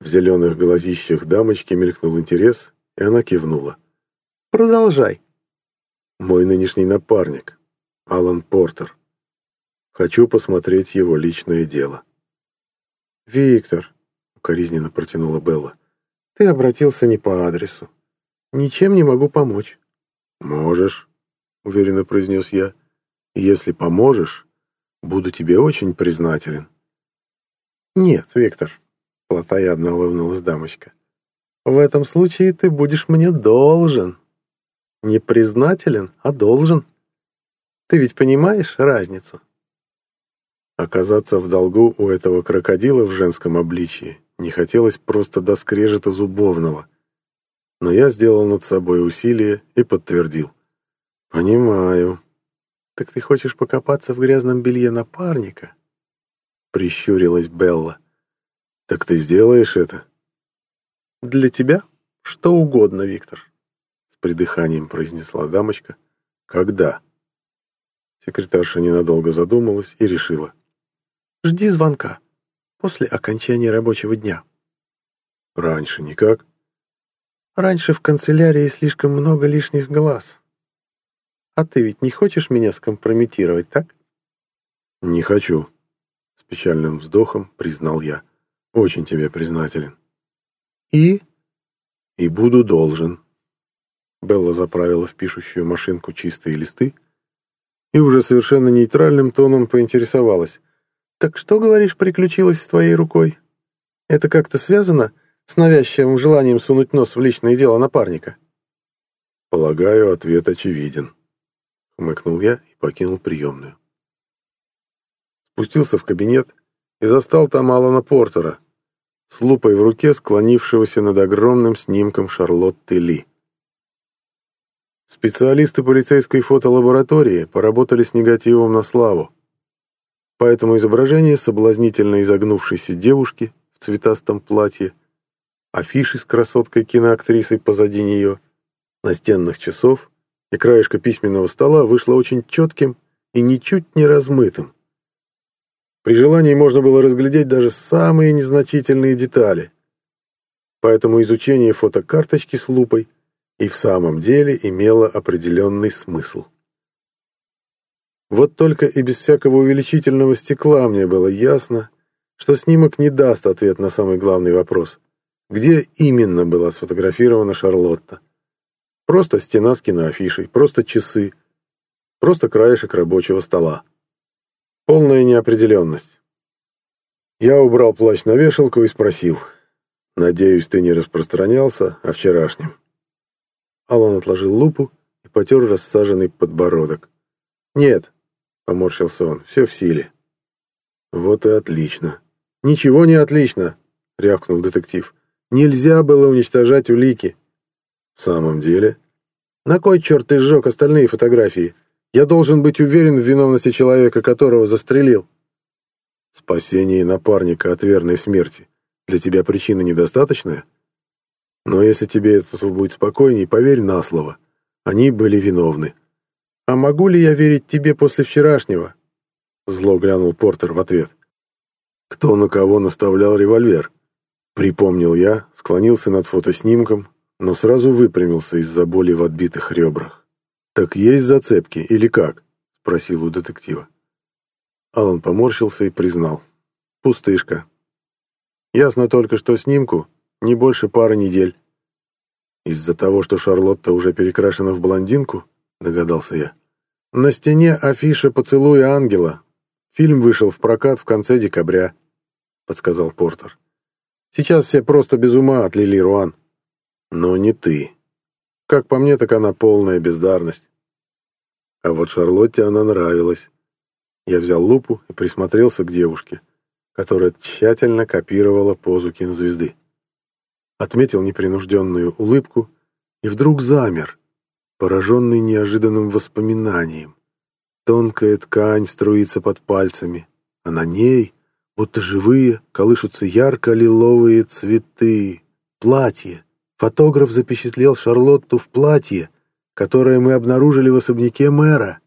В зеленых глазищах дамочки мелькнул интерес, и она кивнула. «Продолжай». «Мой нынешний напарник, Алан Портер. Хочу посмотреть его личное дело». «Виктор», — укоризненно протянула Белла, — «ты обратился не по адресу. Ничем не могу помочь». «Можешь», — уверенно произнес я. «Если поможешь, буду тебе очень признателен». «Нет, Виктор», — плотоядно улыбнулась дамочка. В этом случае ты будешь мне должен. Не признателен, а должен. Ты ведь понимаешь разницу? Оказаться в долгу у этого крокодила в женском обличии не хотелось просто до скрежета зубовного. Но я сделал над собой усилие и подтвердил. «Понимаю. Так ты хочешь покопаться в грязном белье напарника?» Прищурилась Белла. «Так ты сделаешь это?» «Для тебя что угодно, Виктор», — с придыханием произнесла дамочка. «Когда?» Секретарша ненадолго задумалась и решила. «Жди звонка. После окончания рабочего дня». «Раньше никак?» «Раньше в канцелярии слишком много лишних глаз. А ты ведь не хочешь меня скомпрометировать, так?» «Не хочу», — с печальным вздохом признал я. «Очень тебе признателен». «И?» «И буду должен». Белла заправила в пишущую машинку чистые листы и уже совершенно нейтральным тоном поинтересовалась. «Так что, говоришь, приключилось с твоей рукой? Это как-то связано с навязчивым желанием сунуть нос в личное дело напарника?» «Полагаю, ответ очевиден», — хмыкнул я и покинул приемную. Спустился в кабинет и застал там Алана Портера, с лупой в руке склонившегося над огромным снимком Шарлотты Ли. Специалисты полицейской фотолаборатории поработали с негативом на славу. Поэтому изображение соблазнительно изогнувшейся девушки в цветастом платье, афиши с красоткой-киноактрисой позади нее, настенных часов и краешка письменного стола вышло очень четким и ничуть не размытым. При желании можно было разглядеть даже самые незначительные детали. Поэтому изучение фотокарточки с лупой и в самом деле имело определенный смысл. Вот только и без всякого увеличительного стекла мне было ясно, что снимок не даст ответ на самый главный вопрос. Где именно была сфотографирована Шарлотта? Просто стена с киноафишей, просто часы, просто краешек рабочего стола. Полная неопределенность. Я убрал плащ на вешалку и спросил. «Надеюсь, ты не распространялся о вчерашнем?» Алан отложил лупу и потер рассаженный подбородок. «Нет», — поморщился он, — «все в силе». «Вот и отлично». «Ничего не отлично», — рявкнул детектив. «Нельзя было уничтожать улики». «В самом деле?» «На кой черт ты сжег остальные фотографии? Я должен быть уверен в виновности человека, которого застрелил. Спасение напарника от верной смерти Для тебя причина недостаточная? Но если тебе это будет спокойней, поверь на слово. Они были виновны. А могу ли я верить тебе после вчерашнего? Зло глянул Портер в ответ. Кто на кого наставлял револьвер? Припомнил я, склонился над фотоснимком, но сразу выпрямился из-за боли в отбитых ребрах. «Так есть зацепки или как?» — спросил у детектива. Алан поморщился и признал. «Пустышка. Ясно только, что снимку не больше пары недель. Из-за того, что Шарлотта уже перекрашена в блондинку, догадался я. На стене афиша «Поцелуй ангела». Фильм вышел в прокат в конце декабря, подсказал Портер. Сейчас все просто без ума от Лили Руан. Но не ты. Как по мне, так она полная бездарность. А вот Шарлотте она нравилась. Я взял лупу и присмотрелся к девушке, которая тщательно копировала позу кинозвезды. Отметил непринужденную улыбку и вдруг замер, пораженный неожиданным воспоминанием. Тонкая ткань струится под пальцами, а на ней, будто живые, колышутся ярко-лиловые цветы. Платье. Фотограф запечатлел Шарлотту в платье, которое мы обнаружили в особняке мэра.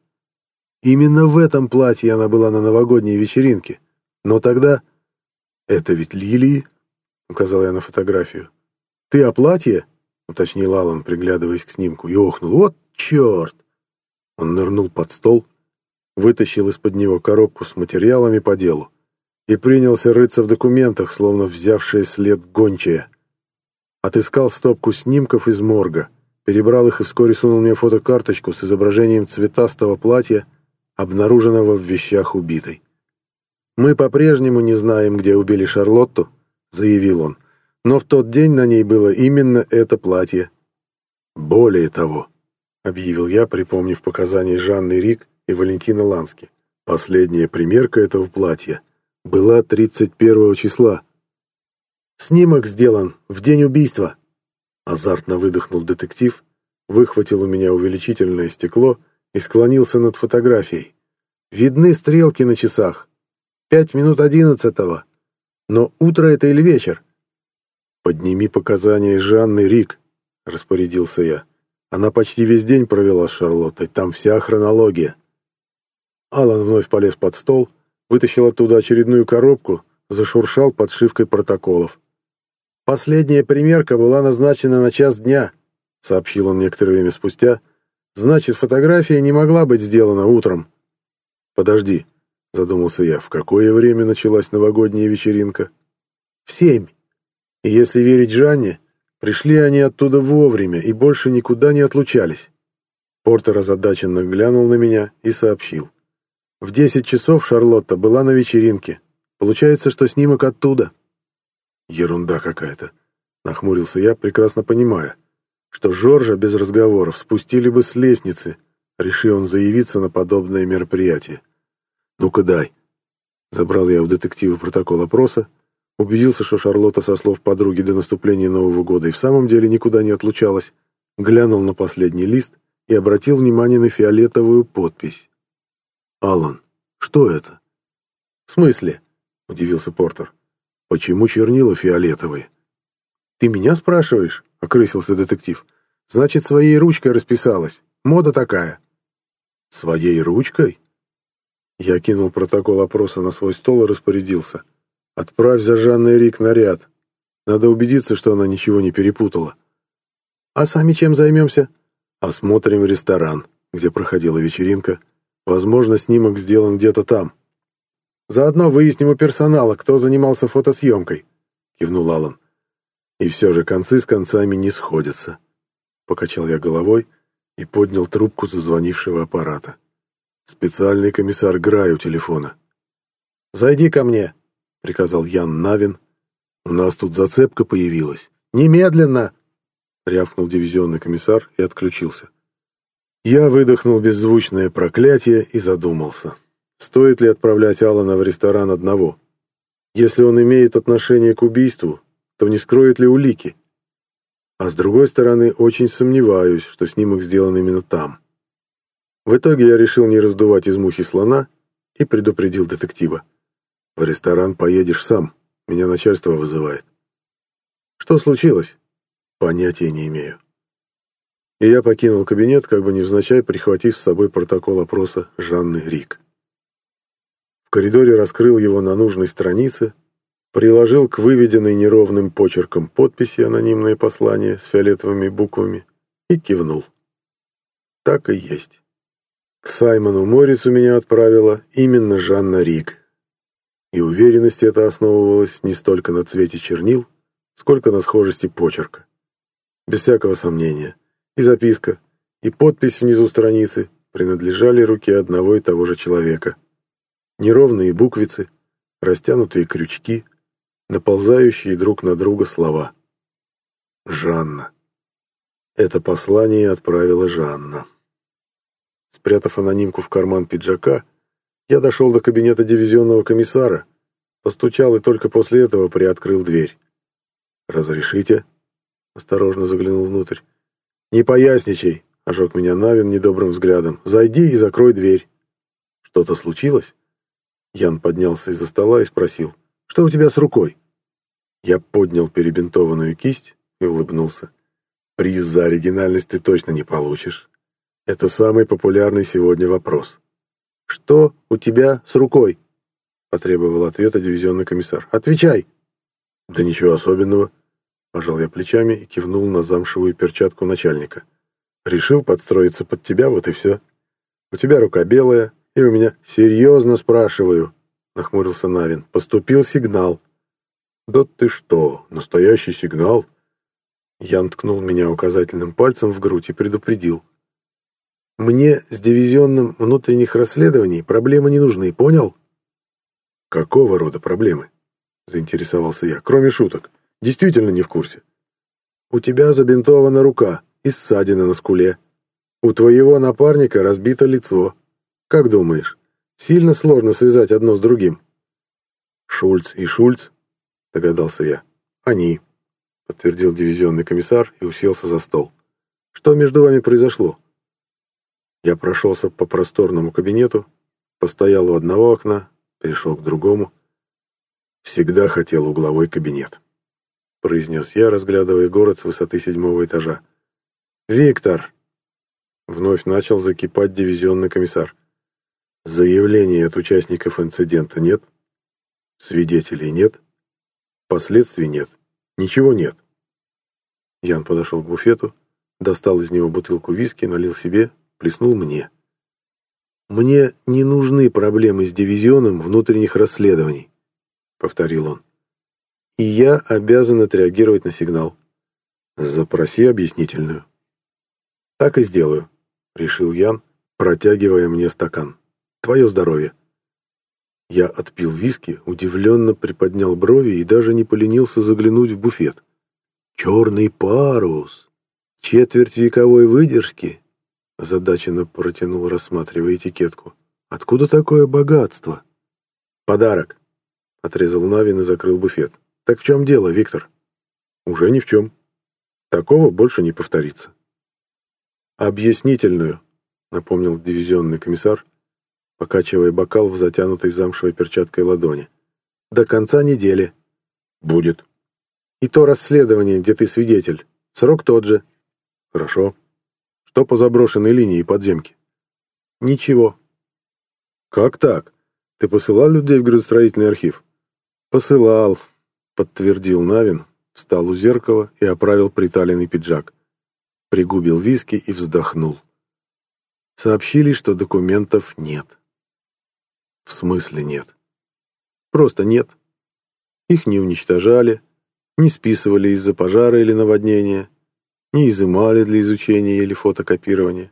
Именно в этом платье она была на новогодней вечеринке. Но тогда... «Это ведь лилии?» — указал я на фотографию. «Ты о платье?» — уточнил Аллан, приглядываясь к снимку, и охнул. «Вот черт!» Он нырнул под стол, вытащил из-под него коробку с материалами по делу и принялся рыться в документах, словно взявшая след гончая. Отыскал стопку снимков из морга, перебрал их и вскоре сунул мне фотокарточку с изображением цветастого платья обнаруженного в вещах убитой. «Мы по-прежнему не знаем, где убили Шарлотту», — заявил он, «но в тот день на ней было именно это платье». «Более того», — объявил я, припомнив показания Жанны Рик и Валентина Лански, «последняя примерка этого платья была 31 числа». «Снимок сделан в день убийства», — азартно выдохнул детектив, выхватил у меня увеличительное стекло — и склонился над фотографией. Видны стрелки на часах. Пять минут одиннадцатого. Но утро это или вечер? «Подними показания Жанны Рик», — распорядился я. Она почти весь день провела с Шарлоттой, там вся хронология. Алан вновь полез под стол, вытащил оттуда очередную коробку, зашуршал подшивкой протоколов. «Последняя примерка была назначена на час дня», — сообщил он некоторое время спустя, — Значит, фотография не могла быть сделана утром. Подожди, задумался я, в какое время началась новогодняя вечеринка? В семь. И если верить Жанне, пришли они оттуда вовремя и больше никуда не отлучались. Портер озадаченно глянул на меня и сообщил. В десять часов Шарлотта была на вечеринке. Получается, что снимок оттуда. Ерунда какая-то. Нахмурился я, прекрасно понимая что Жоржа без разговоров спустили бы с лестницы, решил он заявиться на подобное мероприятие. «Ну-ка дай». Забрал я у детектива протокол опроса, убедился, что Шарлотта со слов подруги до наступления Нового года и в самом деле никуда не отлучалась, глянул на последний лист и обратил внимание на фиолетовую подпись. «Алан, что это?» «В смысле?» — удивился Портер. «Почему чернила фиолетовые?» «Ты меня спрашиваешь?» — окрысился детектив. «Значит, своей ручкой расписалась. Мода такая». «Своей ручкой?» Я кинул протокол опроса на свой стол и распорядился. «Отправь за Жанной Рик наряд. Надо убедиться, что она ничего не перепутала». «А сами чем займемся?» «Осмотрим ресторан, где проходила вечеринка. Возможно, снимок сделан где-то там». «Заодно выясним у персонала, кто занимался фотосъемкой», — кивнул Аллан. И все же концы с концами не сходятся. Покачал я головой и поднял трубку зазвонившего аппарата. Специальный комиссар Грай у телефона. «Зайди ко мне», — приказал Ян Навин. «У нас тут зацепка появилась». «Немедленно!» — рявкнул дивизионный комиссар и отключился. Я выдохнул беззвучное проклятие и задумался. Стоит ли отправлять Алана в ресторан одного? Если он имеет отношение к убийству, то не скроет ли улики? А с другой стороны, очень сомневаюсь, что снимок сделан именно там. В итоге я решил не раздувать из мухи слона и предупредил детектива. В ресторан поедешь сам, Меня начальство вызывает. Что случилось? Понятия не имею. И я покинул кабинет, как бы невзначай прихватив с собой протокол опроса Жанны Рик. Коридоре раскрыл его на нужной странице, приложил к выведенной неровным почерком подписи анонимное послание с фиолетовыми буквами и кивнул. Так и есть. К Саймону Моррису меня отправила именно Жанна Рик. И уверенность эта основывалась не столько на цвете чернил, сколько на схожести почерка. Без всякого сомнения. И записка, и подпись внизу страницы принадлежали руке одного и того же человека. Неровные буквицы, растянутые крючки, наползающие друг на друга слова. Жанна. Это послание отправила Жанна. Спрятав анонимку в карман пиджака, я дошел до кабинета дивизионного комиссара, постучал и только после этого приоткрыл дверь. «Разрешите?» — осторожно заглянул внутрь. «Не поясничай!» — ожег меня Навин недобрым взглядом. «Зайди и закрой дверь». «Что-то случилось?» Ян поднялся из-за стола и спросил. «Что у тебя с рукой?» Я поднял перебинтованную кисть и улыбнулся. «Приз за оригинальность ты точно не получишь. Это самый популярный сегодня вопрос. «Что у тебя с рукой?» — потребовал ответа дивизионный комиссар. «Отвечай!» «Да ничего особенного», — пожал я плечами и кивнул на замшевую перчатку начальника. «Решил подстроиться под тебя, вот и все. У тебя рука белая, и у меня...» «Серьезно спрашиваю», — нахмурился Навин. «Поступил сигнал». «Да ты что, настоящий сигнал?» Ян ткнул меня указательным пальцем в грудь и предупредил. Мне с дивизионным внутренних расследований проблемы не нужны, понял? Какого рода проблемы? Заинтересовался я. Кроме шуток. Действительно не в курсе. У тебя забинтована рука и ссадина на скуле. У твоего напарника разбито лицо. Как думаешь, сильно сложно связать одно с другим? Шульц и Шульц, догадался я. Они, подтвердил дивизионный комиссар и уселся за стол. Что между вами произошло? Я прошелся по просторному кабинету, постоял у одного окна, перешел к другому. Всегда хотел угловой кабинет, произнес я, разглядывая город с высоты седьмого этажа. «Виктор!» Вновь начал закипать дивизионный комиссар. «Заявлений от участников инцидента нет? Свидетелей нет? Последствий нет? Ничего нет?» Ян подошел к буфету, достал из него бутылку виски, налил себе, плеснул мне. «Мне не нужны проблемы с дивизионом внутренних расследований», — повторил он. «И я обязан отреагировать на сигнал. Запроси объяснительную». «Так и сделаю», — решил Ян, протягивая мне стакан. «Твое здоровье». Я отпил виски, удивленно приподнял брови и даже не поленился заглянуть в буфет. «Черный парус! Четверть вековой выдержки озадаченно протянул, рассматривая этикетку. «Откуда такое богатство?» «Подарок», — отрезал Навин и закрыл буфет. «Так в чем дело, Виктор?» «Уже ни в чем. Такого больше не повторится». «Объяснительную», — напомнил дивизионный комиссар, покачивая бокал в затянутой замшевой перчаткой ладони. «До конца недели». «Будет». «И то расследование, где ты свидетель. Срок тот же». «Хорошо». Что по заброшенной линии подземки? Ничего. Как так? Ты посылал людей в градостроительный архив? Посылал, подтвердил Навин, встал у зеркала и оправил приталенный пиджак. Пригубил виски и вздохнул. Сообщили, что документов нет. В смысле нет? Просто нет. Их не уничтожали, не списывали из-за пожара или наводнения, не изымали для изучения или фотокопирования.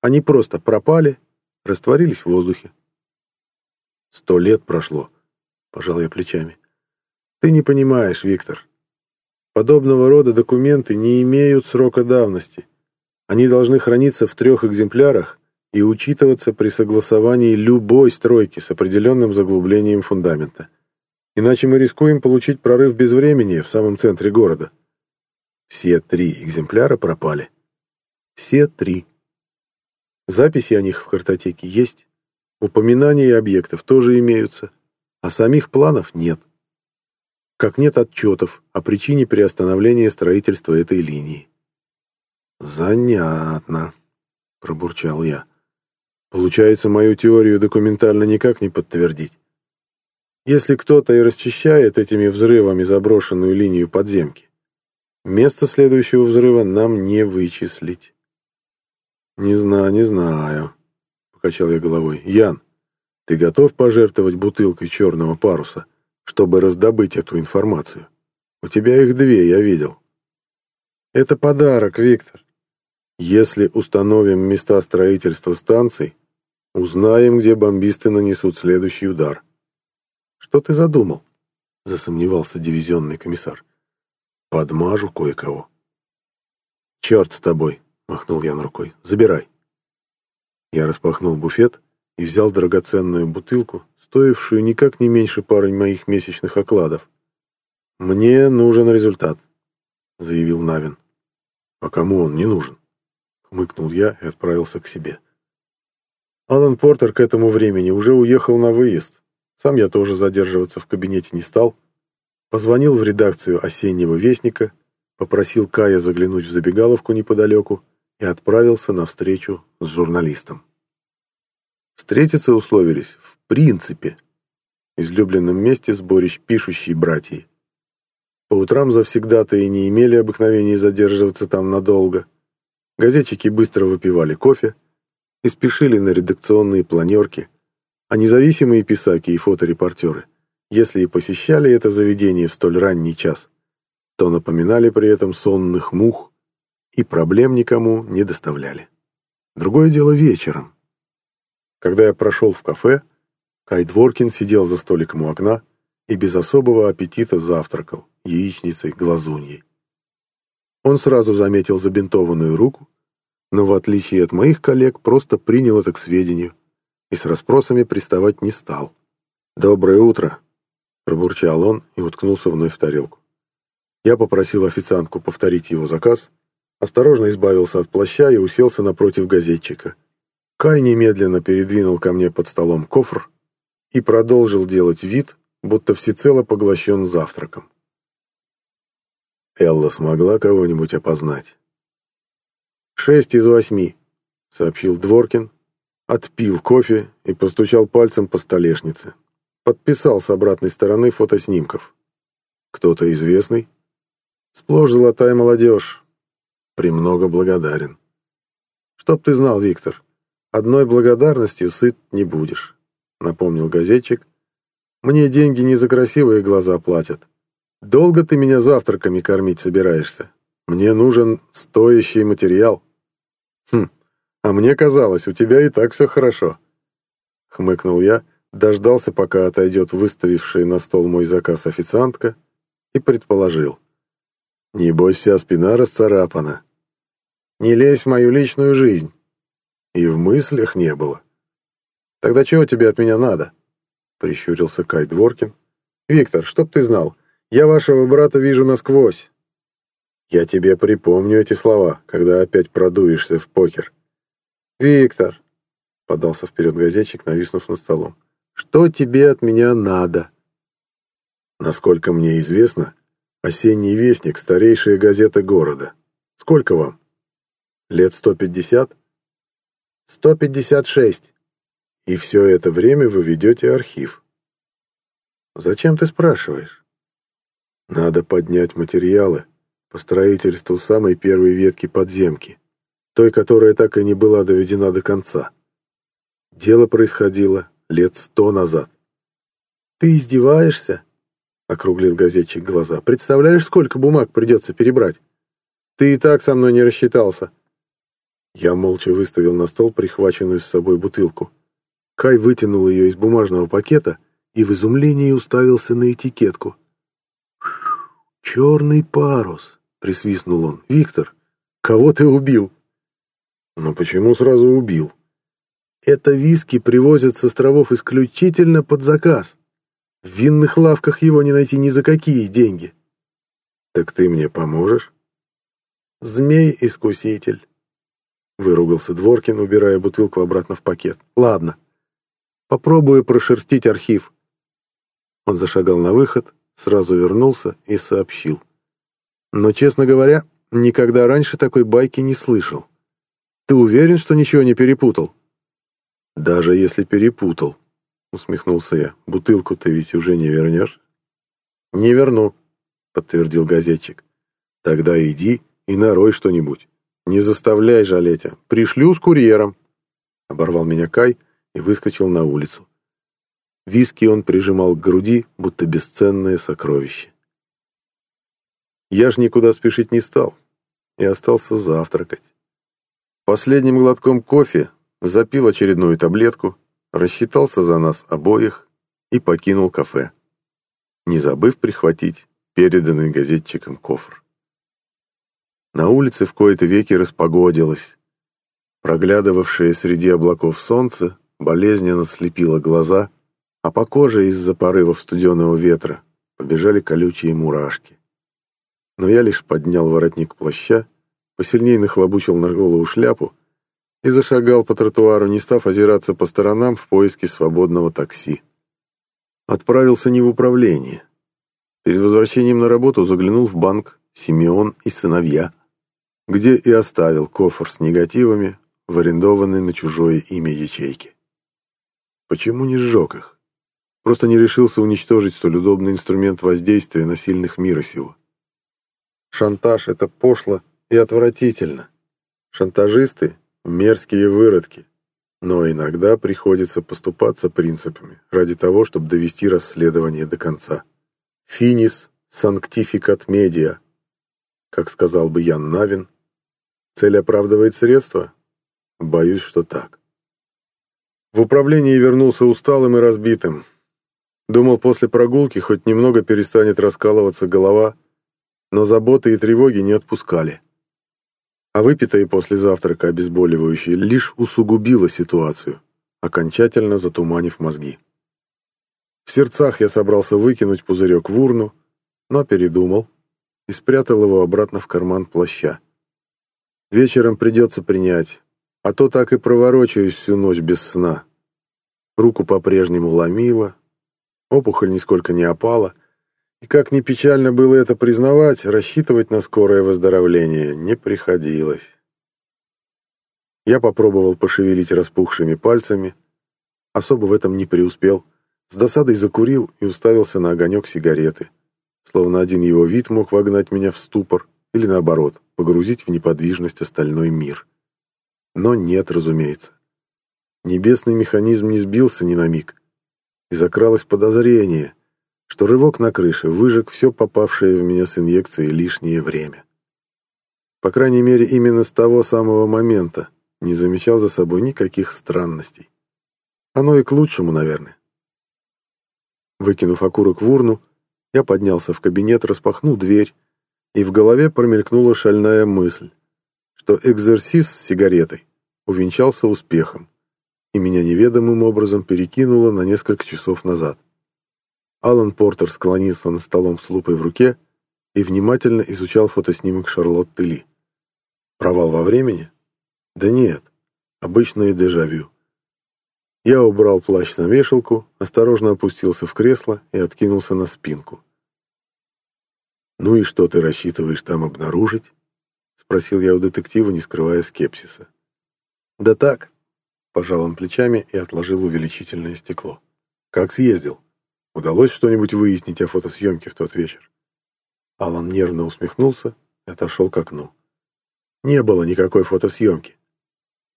Они просто пропали, растворились в воздухе. Сто лет прошло, пожал я плечами. Ты не понимаешь, Виктор. Подобного рода документы не имеют срока давности. Они должны храниться в трех экземплярах и учитываться при согласовании любой стройки с определенным заглублением фундамента. Иначе мы рискуем получить прорыв без времени в самом центре города. Все три экземпляра пропали. Все три. Записи о них в картотеке есть. Упоминания объектов тоже имеются. А самих планов нет. как нет отчетов о причине приостановления строительства этой линии. «Занятно», — пробурчал я. «Получается, мою теорию документально никак не подтвердить. Если кто-то и расчищает этими взрывами заброшенную линию подземки, место следующего взрыва нам не вычислить». «Не знаю, не знаю», — покачал я головой. «Ян, ты готов пожертвовать бутылкой черного паруса, чтобы раздобыть эту информацию? У тебя их две, я видел». «Это подарок, Виктор. Если установим места строительства станций, узнаем, где бомбисты нанесут следующий удар». «Что ты задумал?» — засомневался дивизионный комиссар. «Подмажу кое-кого». «Черт с тобой!» — махнул Ян рукой. «Забирай». Я распахнул буфет и взял драгоценную бутылку, стоившую никак не меньше пары моих месячных окладов. «Мне нужен результат», — заявил Навин. «А кому он не нужен?» — хмыкнул я и отправился к себе. Алан Портер к этому времени уже уехал на выезд. Сам я тоже задерживаться в кабинете не стал. Позвонил в редакцию «Осеннего вестника», попросил Кая заглянуть в забегаловку неподалеку и отправился на встречу с журналистом. Встретиться условились в принципе, излюбленном месте сборищ пишущей братьи. По утрам завсегда-то и не имели обыкновения задерживаться там надолго. Газетчики быстро выпивали кофе и спешили на редакционные планерки, а независимые писаки и фоторепортеры, если и посещали это заведение в столь ранний час, то напоминали при этом сонных мух и проблем никому не доставляли. Другое дело вечером. Когда я прошел в кафе, Кай Дворкин сидел за столиком у окна и без особого аппетита завтракал яичницей глазуньей. Он сразу заметил забинтованную руку, но в отличие от моих коллег просто принял это к сведению и с расспросами приставать не стал. «Доброе утро», — пробурчал он и уткнулся вновь в тарелку. Я попросил официантку повторить его заказ, осторожно избавился от плаща и уселся напротив газетчика. Кай немедленно передвинул ко мне под столом кофр и продолжил делать вид, будто всецело поглощен завтраком. Элла смогла кого-нибудь опознать. «Шесть из восьми», — сообщил Дворкин, отпил кофе и постучал пальцем по столешнице. Подписал с обратной стороны фотоснимков. «Кто-то известный?» «Сплошь золотая молодежь. Премного благодарен». «Чтоб ты знал, Виктор, одной благодарностью сыт не будешь», — напомнил газетчик. «Мне деньги не за красивые глаза платят, Долго ты меня завтраками кормить собираешься? Мне нужен стоящий материал. Хм, а мне казалось, у тебя и так все хорошо. Хмыкнул я, дождался, пока отойдет выставившая на стол мой заказ официантка, и предположил. Небось, вся спина расцарапана. Не лезь в мою личную жизнь. И в мыслях не было. Тогда чего тебе от меня надо? Прищурился Кай Дворкин. Виктор, чтоб ты знал, я вашего брата вижу насквозь. Я тебе припомню эти слова, когда опять продуешься в покер. Виктор, подался вперед газетчик, нависнув над столом. Что тебе от меня надо? Насколько мне известно, «Осенний вестник» — старейшая газета города. Сколько вам? Лет сто пятьдесят? Сто пятьдесят шесть. И все это время вы ведете архив. Зачем ты спрашиваешь? Надо поднять материалы по строительству самой первой ветки подземки, той, которая так и не была доведена до конца. Дело происходило лет сто назад. «Ты издеваешься?» — округлил газетчик глаза. «Представляешь, сколько бумаг придется перебрать? Ты и так со мной не рассчитался». Я молча выставил на стол прихваченную с собой бутылку. Кай вытянул ее из бумажного пакета и в изумлении уставился на этикетку — «Черный парус!» — присвистнул он. «Виктор, кого ты убил?» «Но почему сразу убил?» «Это виски привозят с островов исключительно под заказ. В винных лавках его не найти ни за какие деньги». «Так ты мне поможешь?» «Змей-искуситель», — выругался Дворкин, убирая бутылку обратно в пакет. «Ладно, попробую прошерстить архив». Он зашагал на выход, сразу вернулся и сообщил. Но, честно говоря, никогда раньше такой байки не слышал. Ты уверен, что ничего не перепутал? Даже если перепутал, усмехнулся я. Бутылку ты ведь уже не вернешь? Не верну, подтвердил газетчик. Тогда иди и нарой что-нибудь. Не заставляй жалеть, а пришлю с курьером. Оборвал меня Кай и выскочил на улицу. Виски он прижимал к груди, будто бесценное сокровище. Я ж никуда спешить не стал и остался завтракать. Последним глотком кофе запил очередную таблетку, рассчитался за нас обоих и покинул кафе, не забыв прихватить переданный газетчиком кофр. На улице в кои-то веки распогодилось. Проглядывавшее среди облаков солнце болезненно слепило глаза — а по коже из-за порывов студеного ветра побежали колючие мурашки. Но я лишь поднял воротник плаща, посильнее нахлобучил на голову шляпу и зашагал по тротуару, не став озираться по сторонам в поиске свободного такси. Отправился не в управление. Перед возвращением на работу заглянул в банк «Симеон и сыновья», где и оставил кофр с негативами в арендованной на чужое имя ячейки. Почему не сжег их? Просто не решился уничтожить столь удобный инструмент воздействия на сильных мира сего. Шантаж — это пошло и отвратительно. Шантажисты — мерзкие выродки. Но иногда приходится поступаться принципами ради того, чтобы довести расследование до конца. Финис санктификат медиа. Как сказал бы Ян Навин, цель оправдывает средства? Боюсь, что так. В управлении вернулся усталым и разбитым. Думал, после прогулки хоть немного перестанет раскалываться голова, но заботы и тревоги не отпускали. А выпитое после завтрака обезболивающее лишь усугубило ситуацию, окончательно затуманив мозги. В сердцах я собрался выкинуть пузырек в урну, но передумал и спрятал его обратно в карман плаща. Вечером придется принять, а то так и проворочаюсь всю ночь без сна. Руку по-прежнему ломило, Опухоль нисколько не опала, и как ни печально было это признавать, рассчитывать на скорое выздоровление не приходилось. Я попробовал пошевелить распухшими пальцами, особо в этом не преуспел, с досадой закурил и уставился на огонек сигареты, словно один его вид мог вогнать меня в ступор или, наоборот, погрузить в неподвижность остальной мир. Но нет, разумеется. Небесный механизм не сбился ни на миг, и закралось подозрение, что рывок на крыше выжег все попавшее в меня с инъекцией лишнее время. По крайней мере, именно с того самого момента не замечал за собой никаких странностей. Оно и к лучшему, наверное. Выкинув окурок в урну, я поднялся в кабинет, распахнул дверь, и в голове промелькнула шальная мысль, что экзерсис с сигаретой увенчался успехом и меня неведомым образом перекинуло на несколько часов назад. Алан Портер склонился над столом с лупой в руке и внимательно изучал фотоснимок Шарлотты Ли. Провал во времени? Да нет, обычное дежавю. Я убрал плащ на вешалку, осторожно опустился в кресло и откинулся на спинку. «Ну и что ты рассчитываешь там обнаружить?» — спросил я у детектива, не скрывая скепсиса. «Да так, Пожал он плечами и отложил увеличительное стекло. «Как съездил? Удалось что-нибудь выяснить о фотосъемке в тот вечер?» Алан нервно усмехнулся и отошел к окну. «Не было никакой фотосъемки».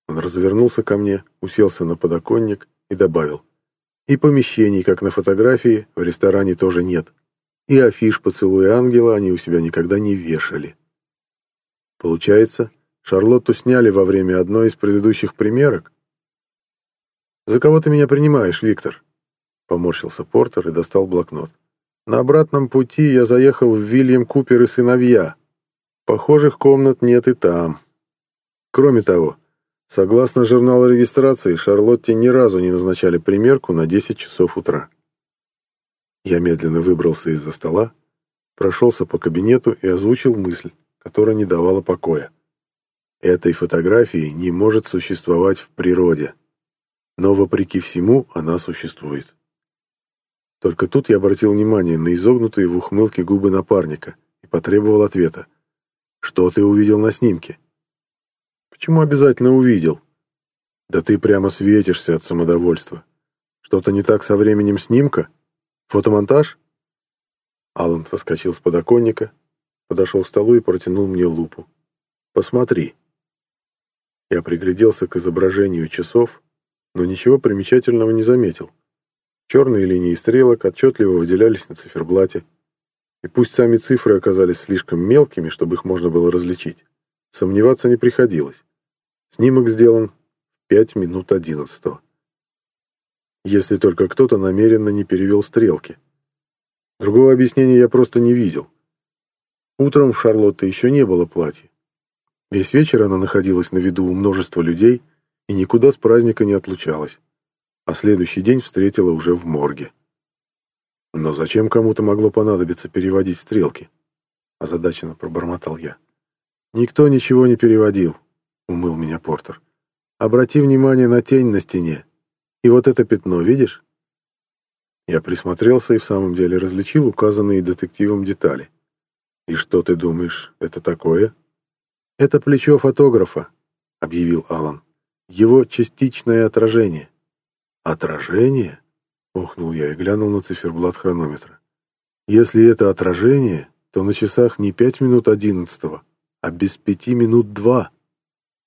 Он развернулся ко мне, уселся на подоконник и добавил. «И помещений, как на фотографии, в ресторане тоже нет. И афиш «Поцелуй ангела» они у себя никогда не вешали». Получается, Шарлотту сняли во время одной из предыдущих примерок, «За кого ты меня принимаешь, Виктор?» Поморщился Портер и достал блокнот. «На обратном пути я заехал в Вильям Купер и сыновья. Похожих комнат нет и там. Кроме того, согласно журналу регистрации, Шарлотте ни разу не назначали примерку на 10 часов утра». Я медленно выбрался из-за стола, прошелся по кабинету и озвучил мысль, которая не давала покоя. Этой фотографии не может существовать в природе но, вопреки всему, она существует. Только тут я обратил внимание на изогнутые в ухмылке губы напарника и потребовал ответа. «Что ты увидел на снимке?» «Почему обязательно увидел?» «Да ты прямо светишься от самодовольства. Что-то не так со временем снимка? Фотомонтаж?» Алан соскочил с подоконника, подошел к столу и протянул мне лупу. «Посмотри». Я пригляделся к изображению часов, но ничего примечательного не заметил. Черные линии стрелок отчетливо выделялись на циферблате, и пусть сами цифры оказались слишком мелкими, чтобы их можно было различить, сомневаться не приходилось. Снимок сделан в 5 минут одиннадцатого. Если только кто-то намеренно не перевел стрелки. Другого объяснения я просто не видел. Утром в Шарлотте еще не было платья. Весь вечер она находилась на виду у множества людей и никуда с праздника не отлучалась а следующий день встретила уже в морге. Но зачем кому-то могло понадобиться переводить стрелки? Озадаченно пробормотал я. Никто ничего не переводил, умыл меня Портер. Обрати внимание на тень на стене. И вот это пятно, видишь? Я присмотрелся и в самом деле различил указанные детективом детали. «И что ты думаешь, это такое?» «Это плечо фотографа», — объявил Алан. «Его частичное отражение». «Отражение?» — охнул я и глянул на циферблат хронометра. «Если это отражение, то на часах не пять минут одиннадцатого, а без пяти минут два».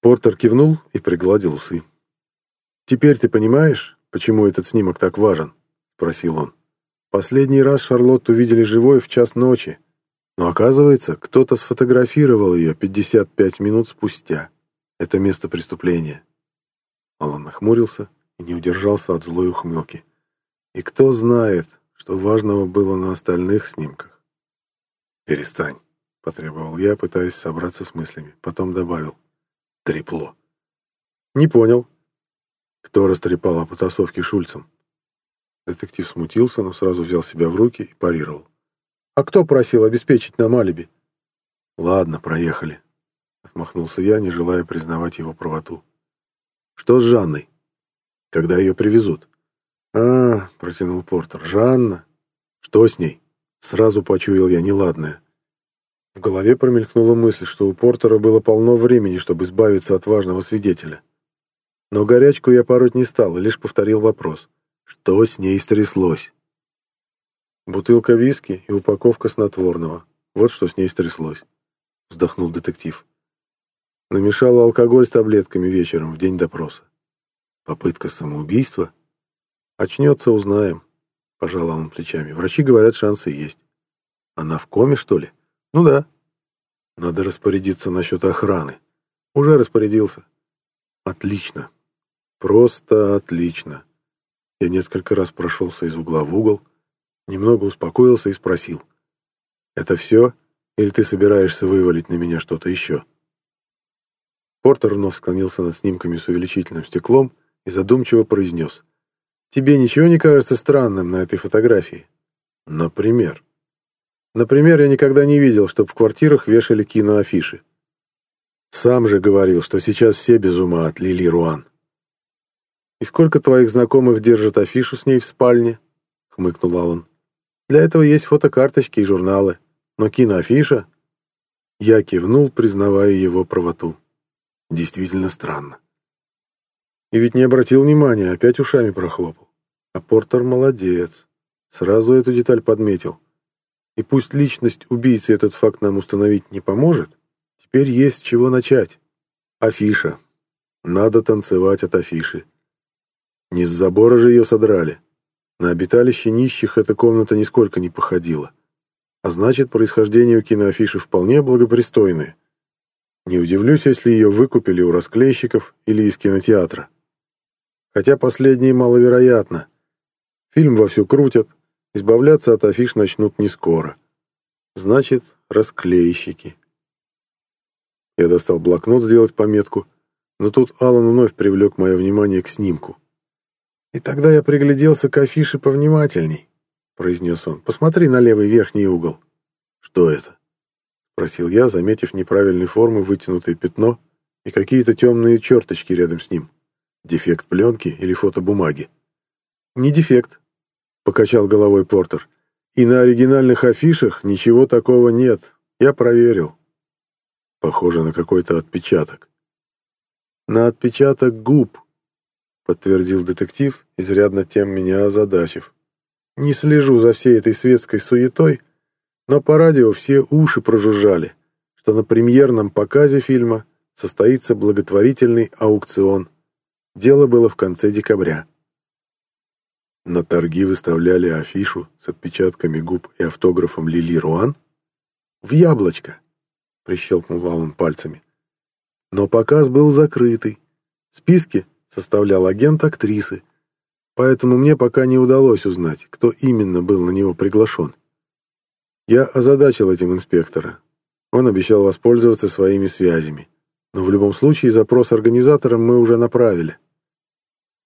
Портер кивнул и пригладил усы. «Теперь ты понимаешь, почему этот снимок так важен?» — спросил он. «Последний раз Шарлотту видели живой в час ночи, но оказывается, кто-то сфотографировал ее 55 минут спустя. Это место преступления». Алан нахмурился и не удержался от злой ухмылки. И кто знает, что важного было на остальных снимках. «Перестань», — потребовал я, пытаясь собраться с мыслями. Потом добавил. «Трепло». «Не понял». «Кто растрепал о потасовке Шульцем?» Детектив смутился, но сразу взял себя в руки и парировал. «А кто просил обеспечить нам алиби?» «Ладно, проехали», — отмахнулся я, не желая признавать его правоту. «Что с Жанной?» Когда ее привезут. «А, — протянул Портер, — Жанна? Что с ней?» Сразу почуял я неладное. В голове промелькнула мысль, что у Портера было полно времени, чтобы избавиться от важного свидетеля. Но горячку я пороть не стал и лишь повторил вопрос. Что с ней стряслось? Бутылка виски и упаковка снотворного. Вот что с ней стряслось. Вздохнул детектив. Намешала алкоголь с таблетками вечером в день допроса. Попытка самоубийства? Очнется, узнаем. Пожал он плечами. Врачи говорят, шансы есть. Она в коме, что ли? Ну да. Надо распорядиться насчет охраны. Уже распорядился. Отлично. Просто отлично. Я несколько раз прошелся из угла в угол, немного успокоился и спросил. «Это все? Или ты собираешься вывалить на меня что-то еще?» Портер вновь склонился над снимками с увеличительным стеклом и задумчиво произнес. «Тебе ничего не кажется странным на этой фотографии?» «Например?» «Например, я никогда не видел, чтобы в квартирах вешали киноафиши. Сам же говорил, что сейчас все без ума от Лили Руан». «И сколько твоих знакомых держат афишу с ней в спальне?» — хмыкнул Аллан. «Для этого есть фотокарточки и журналы. Но киноафиша...» Я кивнул, признавая его правоту. Действительно странно. И ведь не обратил внимания, опять ушами прохлопал. А Портер молодец. Сразу эту деталь подметил. И пусть личность убийцы этот факт нам установить не поможет, теперь есть с чего начать. Афиша. Надо танцевать от афиши. Не с забора же ее содрали. На обиталище нищих эта комната нисколько не походила. А значит, происхождение у киноафиши вполне благопристойное. Не удивлюсь, если ее выкупили у расклейщиков или из кинотеатра хотя последнее маловероятно. Фильм вовсю крутят, избавляться от афиш начнут не скоро. Значит, расклейщики. Я достал блокнот сделать пометку, но тут Алан вновь привлек мое внимание к снимку. «И тогда я пригляделся к афише повнимательней», — произнес он. «Посмотри на левый верхний угол». «Что это?» — спросил я, заметив неправильной формы вытянутое пятно и какие-то темные черточки рядом с ним. Дефект пленки или фотобумаги? Не дефект. покачал головой Портер. «И на оригинальных афишах ничего такого нет. Я проверил. Похоже на какой-то отпечаток». «На отпечаток губ», — подтвердил детектив, изрядно тем меня озадачив. «Не слежу за всей этой светской суетой, но по радио все уши прожужжали, что на премьерном показе фильма состоится благотворительный аукцион. Дело было в конце декабря. На торги выставляли афишу с отпечатками губ и автографом Лили Руан? В яблочко, прищелкнул Аллан пальцами. Но показ был закрытый. Списки составлял агент актрисы, поэтому мне пока не удалось узнать, кто именно был на него приглашен. Я озадачил этим инспектора. Он обещал воспользоваться своими связями. Но в любом случае запрос организаторам мы уже направили.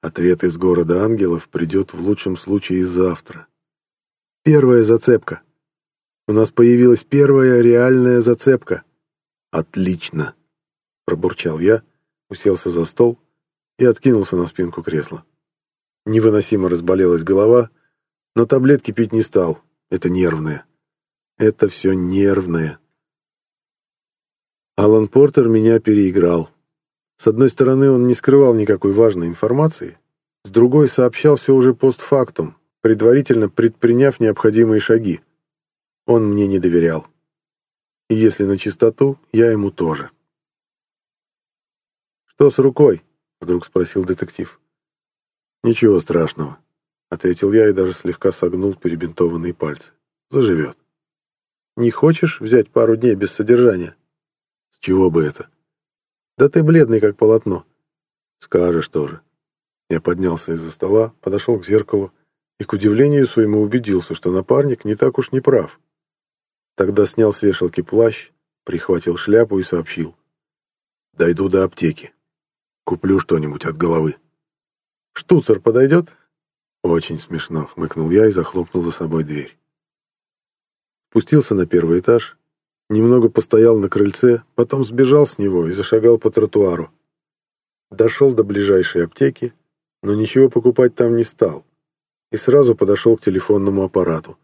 Ответ из города ангелов придет в лучшем случае завтра. Первая зацепка. У нас появилась первая реальная зацепка. Отлично, пробурчал я, уселся за стол и откинулся на спинку кресла. Невыносимо разболелась голова, но таблетки пить не стал. Это нервное. Это все нервное. Алан Портер меня переиграл. С одной стороны, он не скрывал никакой важной информации, с другой сообщал все уже постфактум, предварительно предприняв необходимые шаги. Он мне не доверял. И если на чистоту, я ему тоже. «Что с рукой?» — вдруг спросил детектив. «Ничего страшного», — ответил я и даже слегка согнул перебинтованные пальцы. «Заживет». «Не хочешь взять пару дней без содержания?» Чего бы это? Да ты бледный, как полотно. Скажешь тоже. Я поднялся из-за стола, подошел к зеркалу и, к удивлению своему, убедился, что напарник не так уж не прав. Тогда снял с вешалки плащ, прихватил шляпу и сообщил. «Дойду до аптеки. Куплю что-нибудь от головы». «Штуцер подойдет?» «Очень смешно», — хмыкнул я и захлопнул за собой дверь. Спустился на первый этаж, Немного постоял на крыльце, потом сбежал с него и зашагал по тротуару. Дошел до ближайшей аптеки, но ничего покупать там не стал, и сразу подошел к телефонному аппарату.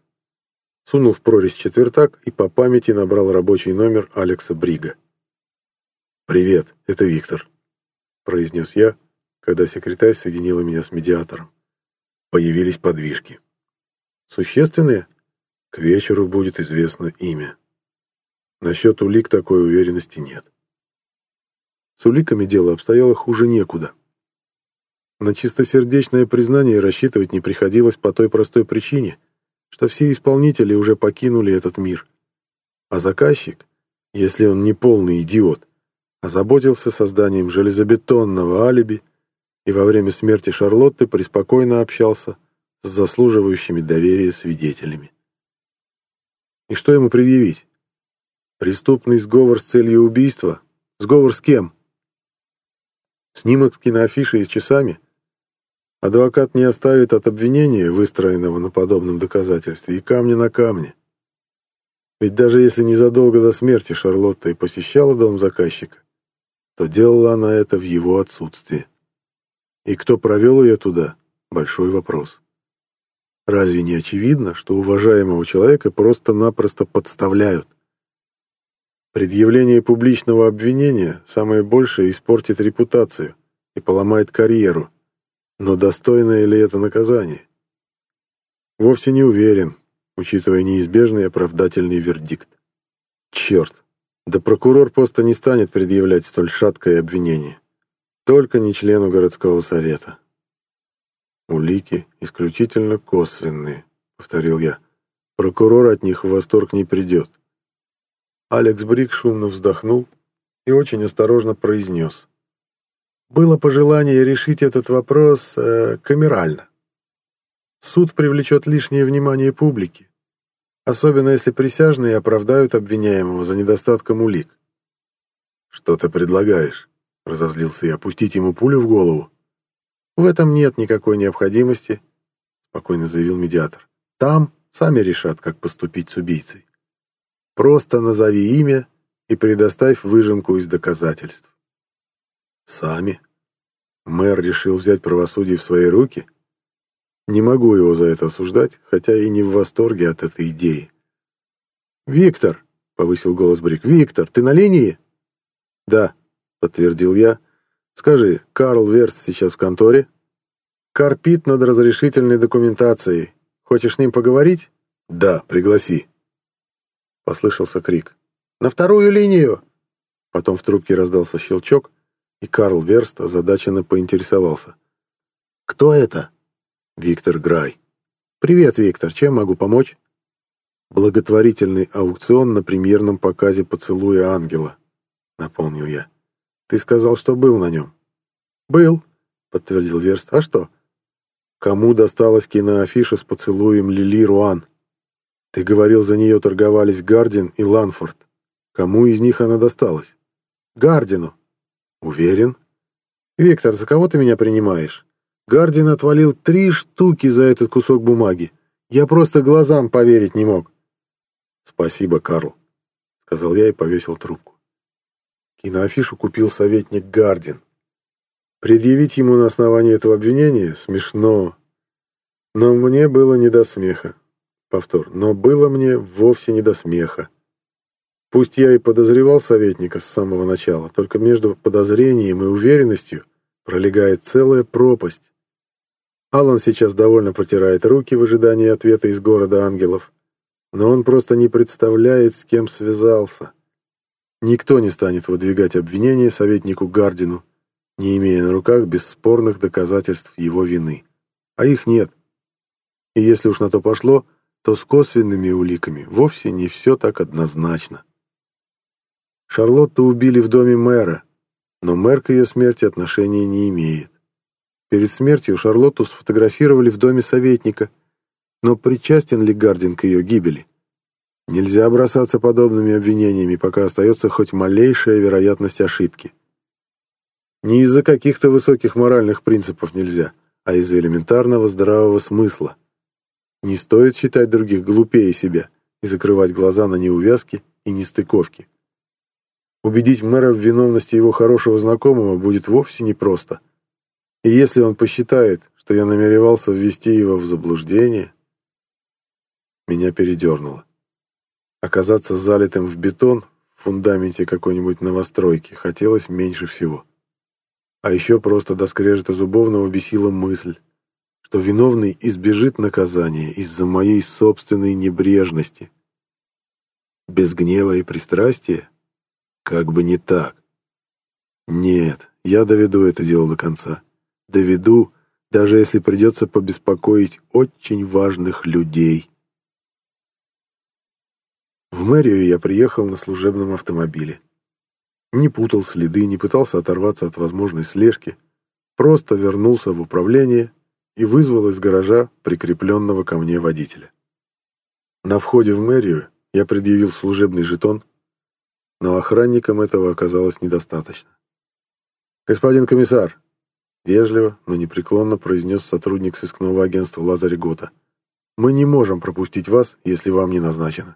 Сунул в прорезь четвертак и по памяти набрал рабочий номер Алекса Брига. «Привет, это Виктор», — произнес я, когда секретарь соединила меня с медиатором. Появились подвижки. «Существенные?» К вечеру будет известно имя. Насчет улик такой уверенности нет. С уликами дело обстояло хуже некуда. На чистосердечное признание рассчитывать не приходилось по той простой причине, что все исполнители уже покинули этот мир. А заказчик, если он не полный идиот, озаботился созданием железобетонного алиби и во время смерти Шарлотты преспокойно общался с заслуживающими доверия свидетелями. И что ему предъявить? Преступный сговор с целью убийства? Сговор с кем? Снимок с киноафиши и с часами? Адвокат не оставит от обвинения, выстроенного на подобном доказательстве, и камня на камне. Ведь даже если незадолго до смерти Шарлотта и посещала дом заказчика, то делала она это в его отсутствии. И кто провел ее туда – большой вопрос. Разве не очевидно, что уважаемого человека просто-напросто подставляют? Предъявление публичного обвинения самое большее испортит репутацию и поломает карьеру. Но достойное ли это наказание? Вовсе не уверен, учитывая неизбежный оправдательный вердикт. Черт, да прокурор просто не станет предъявлять столь шаткое обвинение. Только не члену городского совета. Улики исключительно косвенные, повторил я. Прокурор от них в восторг не придет. Алекс Брик шумно вздохнул и очень осторожно произнес. Было пожелание решить этот вопрос э, камерально. Суд привлечет лишнее внимание публики, особенно если присяжные оправдают обвиняемого за недостатком улик. «Что ты предлагаешь?» — разозлился я. «Пустить ему пулю в голову?» «В этом нет никакой необходимости», — спокойно заявил медиатор. «Там сами решат, как поступить с убийцей. Просто назови имя и предоставь выжимку из доказательств. Сами. Мэр решил взять правосудие в свои руки? Не могу его за это осуждать, хотя и не в восторге от этой идеи. «Виктор!» — повысил голос Брик. «Виктор, ты на линии?» «Да», — подтвердил я. «Скажи, Карл Верст сейчас в конторе?» «Корпит над разрешительной документацией. Хочешь с ним поговорить?» «Да, пригласи», — послышался крик. «На вторую линию!» Потом в трубке раздался щелчок, и Карл Верст озадаченно поинтересовался. «Кто это?» Виктор Грай. «Привет, Виктор. Чем могу помочь?» «Благотворительный аукцион на премьерном показе «Поцелуя ангела», — напомнил я. «Ты сказал, что был на нем». «Был», — подтвердил Верст. «А что?» «Кому досталась киноафиша с поцелуем Лили Руан? Ты говорил, за нее торговались Гардин и Ланфорд. Кому из них она досталась?» «Гардину». «Уверен?» «Виктор, за кого ты меня принимаешь?» Гардин отвалил три штуки за этот кусок бумаги. Я просто глазам поверить не мог. «Спасибо, Карл», — сказал я и повесил трубку. Киноафишу купил советник Гардин. Предъявить ему на основании этого обвинения смешно. Но мне было не до смеха. Повтор. Но было мне вовсе не до смеха. Пусть я и подозревал советника с самого начала, только между подозрением и уверенностью пролегает целая пропасть. Алан сейчас довольно потирает руки в ожидании ответа из города ангелов, но он просто не представляет, с кем связался. Никто не станет выдвигать обвинения советнику Гардину, не имея на руках бесспорных доказательств его вины. А их нет. И если уж на то пошло, то с косвенными уликами вовсе не все так однозначно. Шарлотту убили в доме мэра, но мэр к ее смерти отношения не имеет. Перед смертью Шарлотту сфотографировали в доме советника. Но причастен ли Гардин к ее гибели? Нельзя бросаться подобными обвинениями, пока остается хоть малейшая вероятность ошибки. Не из-за каких-то высоких моральных принципов нельзя, а из-за элементарного здравого смысла. Не стоит считать других глупее себя и закрывать глаза на неувязки и нестыковки. Убедить мэра в виновности его хорошего знакомого будет вовсе непросто. И если он посчитает, что я намеревался ввести его в заблуждение, меня передернуло. Оказаться залитым в бетон в фундаменте какой-нибудь новостройки хотелось меньше всего. А еще просто до скрежета зубовного бесила мысль, что виновный избежит наказания из-за моей собственной небрежности. Без гнева и пристрастия? Как бы не так. Нет, я доведу это дело до конца доведу, даже если придется побеспокоить очень важных людей. В мэрию я приехал на служебном автомобиле. Не путал следы, не пытался оторваться от возможной слежки, просто вернулся в управление и вызвал из гаража прикрепленного ко мне водителя. На входе в мэрию я предъявил служебный жетон, но охранникам этого оказалось недостаточно. «Господин комиссар, Вежливо, но непреклонно произнес сотрудник сыскного агентства Лазарь Гота. «Мы не можем пропустить вас, если вам не назначено».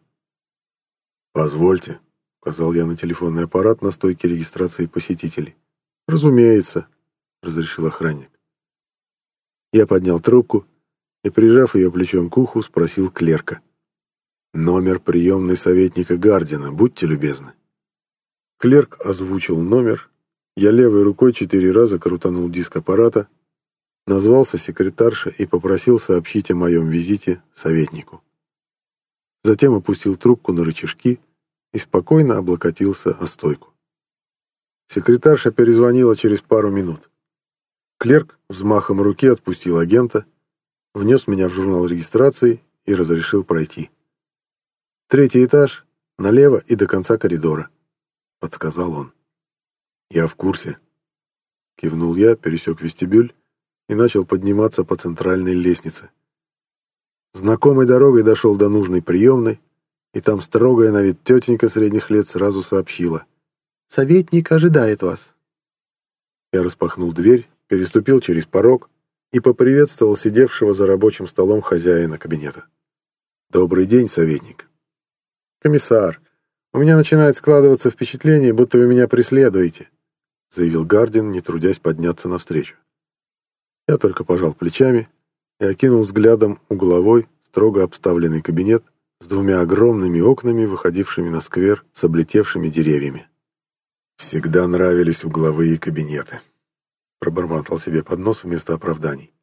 «Позвольте», — указал я на телефонный аппарат на стойке регистрации посетителей. «Разумеется», — разрешил охранник. Я поднял трубку и, прижав ее плечом к уху, спросил клерка. «Номер приемной советника Гардина, будьте любезны». Клерк озвучил номер, я левой рукой четыре раза крутанул диск аппарата, назвался секретарша и попросил сообщить о моем визите советнику. Затем опустил трубку на рычажки и спокойно облокотился о стойку. Секретарша перезвонила через пару минут. Клерк взмахом руки отпустил агента, внес меня в журнал регистрации и разрешил пройти. «Третий этаж, налево и до конца коридора», — подсказал он. «Я в курсе». Кивнул я, пересек вестибюль и начал подниматься по центральной лестнице. Знакомой дорогой дошел до нужной приемной, и там строгая на вид тетенька средних лет сразу сообщила. «Советник ожидает вас». Я распахнул дверь, переступил через порог и поприветствовал сидевшего за рабочим столом хозяина кабинета. «Добрый день, советник». «Комиссар, у меня начинает складываться впечатление, будто вы меня преследуете заявил Гардин, не трудясь подняться навстречу. Я только пожал плечами и окинул взглядом угловой, строго обставленный кабинет с двумя огромными окнами, выходившими на сквер с облетевшими деревьями. «Всегда нравились угловые кабинеты», — пробормотал себе под нос вместо оправданий.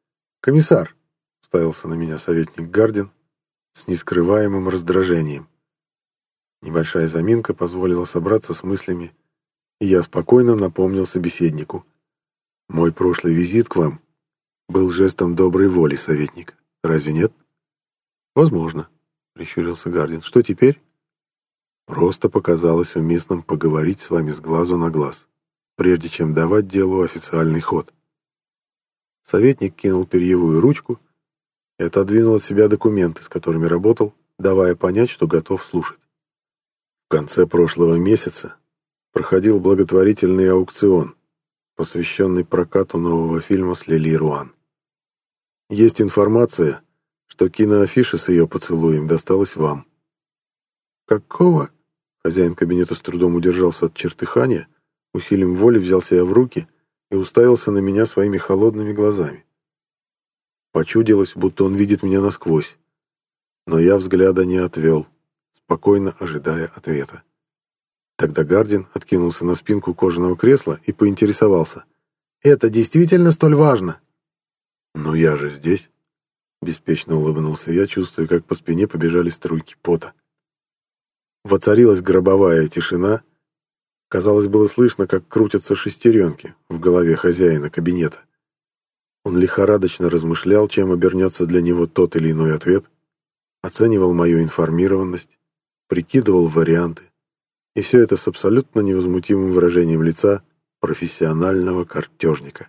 «Комиссар», — ставился на меня советник Гардин с нескрываемым раздражением. Небольшая заминка позволила собраться с мыслями, и я спокойно напомнил собеседнику. «Мой прошлый визит к вам был жестом доброй воли, советник. Разве нет?» «Возможно», — прищурился Гардин. «Что теперь?» «Просто показалось уместным поговорить с вами с глазу на глаз, прежде чем давать делу официальный ход». Советник кинул перьевую ручку и отодвинул от себя документы, с которыми работал, давая понять, что готов слушать. В конце прошлого месяца проходил благотворительный аукцион, посвященный прокату нового фильма с Лили Руан. Есть информация, что киноафиша с ее поцелуем досталась вам. Какого? Хозяин кабинета с трудом удержался от чертыхания, усилием воли взял себя в руки и уставился на меня своими холодными глазами. Почудилось, будто он видит меня насквозь. Но я взгляда не отвел, спокойно ожидая ответа. Тогда Гардин откинулся на спинку кожаного кресла и поинтересовался. «Это действительно столь важно?» «Но я же здесь», — беспечно улыбнулся я, чувствуя, как по спине побежали струйки пота. Воцарилась гробовая тишина. Казалось, было слышно, как крутятся шестеренки в голове хозяина кабинета. Он лихорадочно размышлял, чем обернется для него тот или иной ответ, оценивал мою информированность, прикидывал варианты. И все это с абсолютно невозмутимым выражением лица профессионального картежника.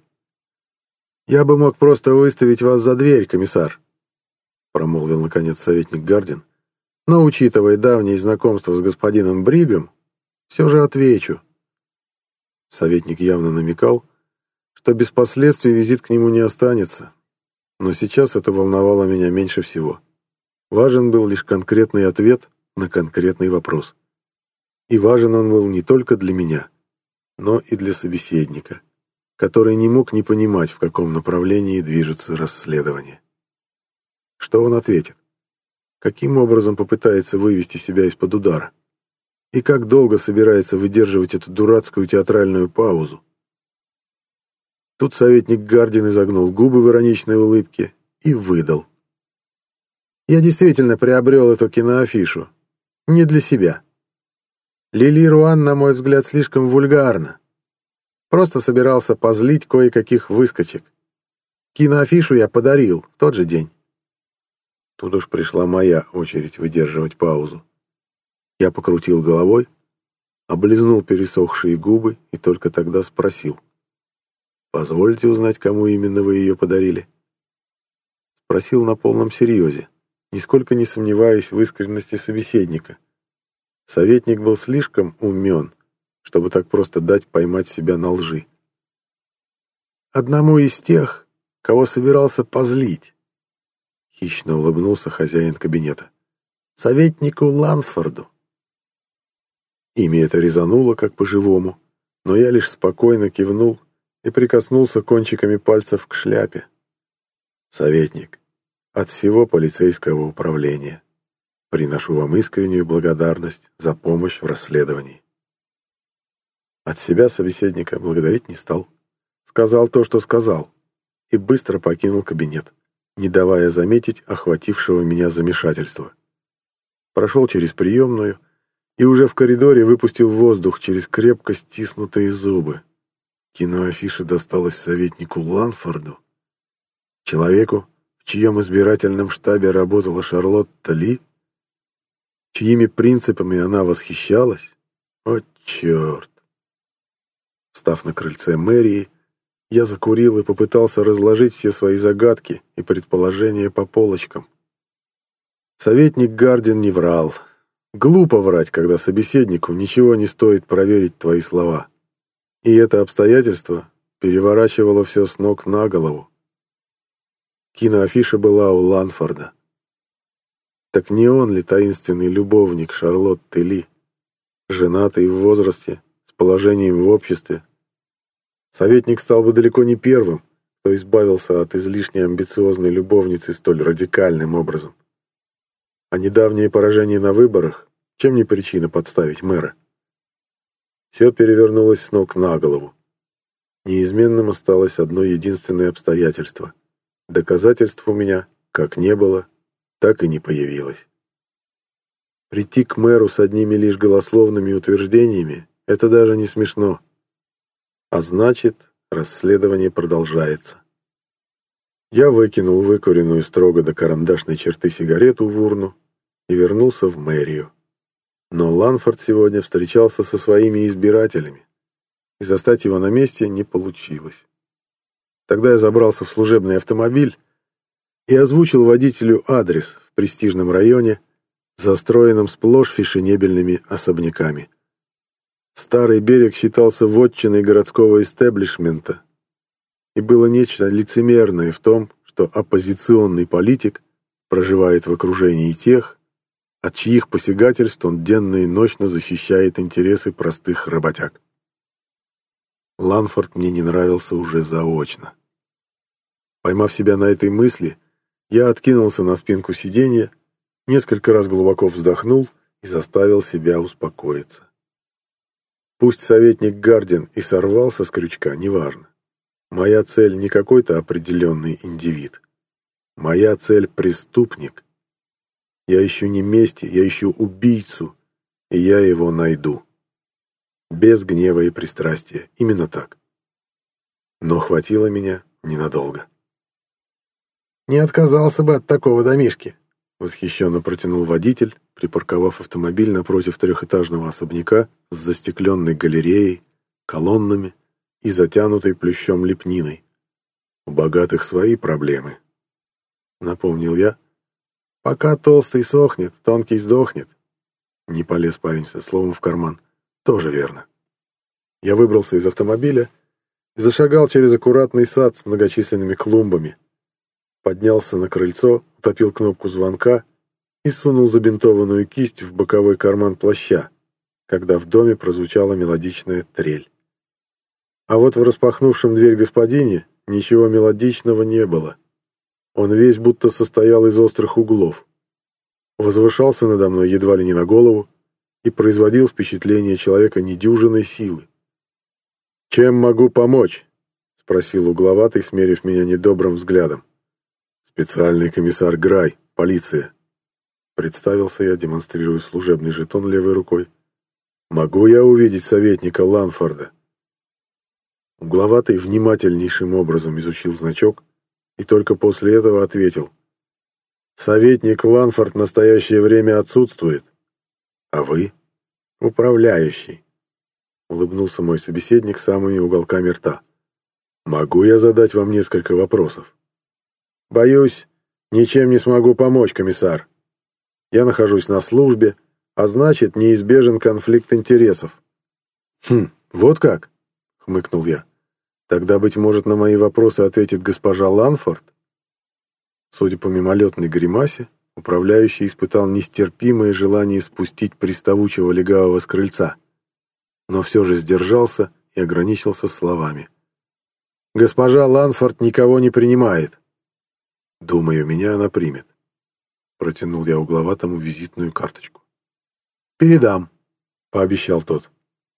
«Я бы мог просто выставить вас за дверь, комиссар», промолвил наконец советник Гардин. «Но, учитывая давнее знакомство с господином Бригом, все же отвечу». Советник явно намекал, что без последствий визит к нему не останется, но сейчас это волновало меня меньше всего. Важен был лишь конкретный ответ на конкретный вопрос. И важен он был не только для меня, но и для собеседника который не мог не понимать, в каком направлении движется расследование. Что он ответит? Каким образом попытается вывести себя из-под удара? И как долго собирается выдерживать эту дурацкую театральную паузу? Тут советник Гардин изогнул губы в ироничной улыбке и выдал. «Я действительно приобрел эту киноафишу. Не для себя. Лили Руан, на мой взгляд, слишком вульгарна. Просто собирался позлить кое-каких выскочек. Киноафишу я подарил в тот же день. Тут уж пришла моя очередь выдерживать паузу. Я покрутил головой, облизнул пересохшие губы и только тогда спросил. «Позвольте узнать, кому именно вы ее подарили?» Спросил на полном серьезе, нисколько не сомневаясь в искренности собеседника. Советник был слишком умен, чтобы так просто дать поймать себя на лжи. Одному из тех, кого собирался позлить, хищно улыбнулся хозяин кабинета. Советнику Ланфорду. Имя это резануло, как по-живому, но я лишь спокойно кивнул и прикоснулся кончиками пальцев к шляпе. Советник, от всего полицейского управления. Приношу вам искреннюю благодарность за помощь в расследовании. От себя собеседника благодарить не стал. Сказал то, что сказал, и быстро покинул кабинет, не давая заметить охватившего меня замешательства. Прошел через приемную и уже в коридоре выпустил воздух через крепко стиснутые зубы. Киноафиша досталась советнику Ланфорду, человеку, в чьем избирательном штабе работала Шарлотта Ли, чьими принципами она восхищалась. О, черт! Встав на крыльце мэрии, я закурил и попытался разложить все свои загадки и предположения по полочкам. Советник Гардин не врал. Глупо врать, когда собеседнику ничего не стоит проверить твои слова. И это обстоятельство переворачивало все с ног на голову. Киноафиша была у Ланфорда. Так не он ли таинственный любовник Шарлотты Ли, женатый в возрасте, положением в обществе. Советник стал бы далеко не первым, кто избавился от излишне амбициозной любовницы столь радикальным образом. А недавнее поражение на выборах чем не причина подставить мэра? Все перевернулось с ног на голову. Неизменным осталось одно единственное обстоятельство. Доказательств у меня как не было, так и не появилось. Прийти к мэру с одними лишь голословными утверждениями — это даже не смешно. А значит, расследование продолжается. Я выкинул выкуренную строго до карандашной черты сигарету в урну и вернулся в мэрию. Но Ланфорд сегодня встречался со своими избирателями, и застать его на месте не получилось. Тогда я забрался в служебный автомобиль и озвучил водителю адрес в престижном районе, застроенном сплошь фешенебельными особняками. Старый берег считался вотчиной городского истеблишмента, и было нечто лицемерное в том, что оппозиционный политик проживает в окружении тех, от чьих посягательств он денно и ночно защищает интересы простых работяг. Ланфорд мне не нравился уже заочно. Поймав себя на этой мысли, я откинулся на спинку сиденья, несколько раз глубоко вздохнул и заставил себя успокоиться. Пусть советник Гардин и сорвался с крючка, неважно. Моя цель не какой-то определенный индивид. Моя цель — преступник — я ищу не мести, я ищу убийцу, и я его найду. Без гнева и пристрастия, именно так. Но хватило меня ненадолго. «Не отказался бы от такого домишки», — восхищенно протянул водитель, припарковав автомобиль напротив трехэтажного особняка с застекленной галереей, колоннами и затянутой плющом лепниной. «У богатых свои проблемы», — напомнил я, Пока толстый сохнет, тонкий сдохнет. Не полез парень со словом в карман. Тоже верно. Я выбрался из автомобиля и зашагал через аккуратный сад с многочисленными клумбами. Поднялся на крыльцо, утопил кнопку звонка и сунул забинтованную кисть в боковой карман плаща, когда в доме прозвучала мелодичная трель. А вот в распахнувшем дверь господине ничего мелодичного не было. Он весь будто состоял из острых углов. Возвышался надо мной едва ли не на голову и производил впечатление человека недюжинной силы. «Чем могу помочь?» — спросил угловатый, смерив меня недобрым взглядом. «Специальный комиссар Грай, полиция». Представился я, демонстрируя служебный жетон левой рукой. «Могу я увидеть советника Ланфорда?» Угловатый внимательнейшим образом изучил значок, и только после этого ответил. «Советник Ланфорд в настоящее время отсутствует. А вы?» «Управляющий», — улыбнулся мой собеседник самыми уголками рта. «Могу я задать вам несколько вопросов?» «Боюсь, ничем не смогу помочь, комиссар. Я нахожусь на службе, а значит, неизбежен конфликт интересов». «Хм, вот как?» — хмыкнул я. Тогда, быть может, на мои вопросы ответит госпожа Ланфорд? Судя по мимолетной гримасе, управляющий испытал нестерпимое желание спустить приставучего легавого с крыльца, но все же сдержался и ограничился словами. «Госпожа Ланфорд никого не принимает». «Думаю, меня она примет», — протянул я угловатому визитную карточку. «Передам», — пообещал тот.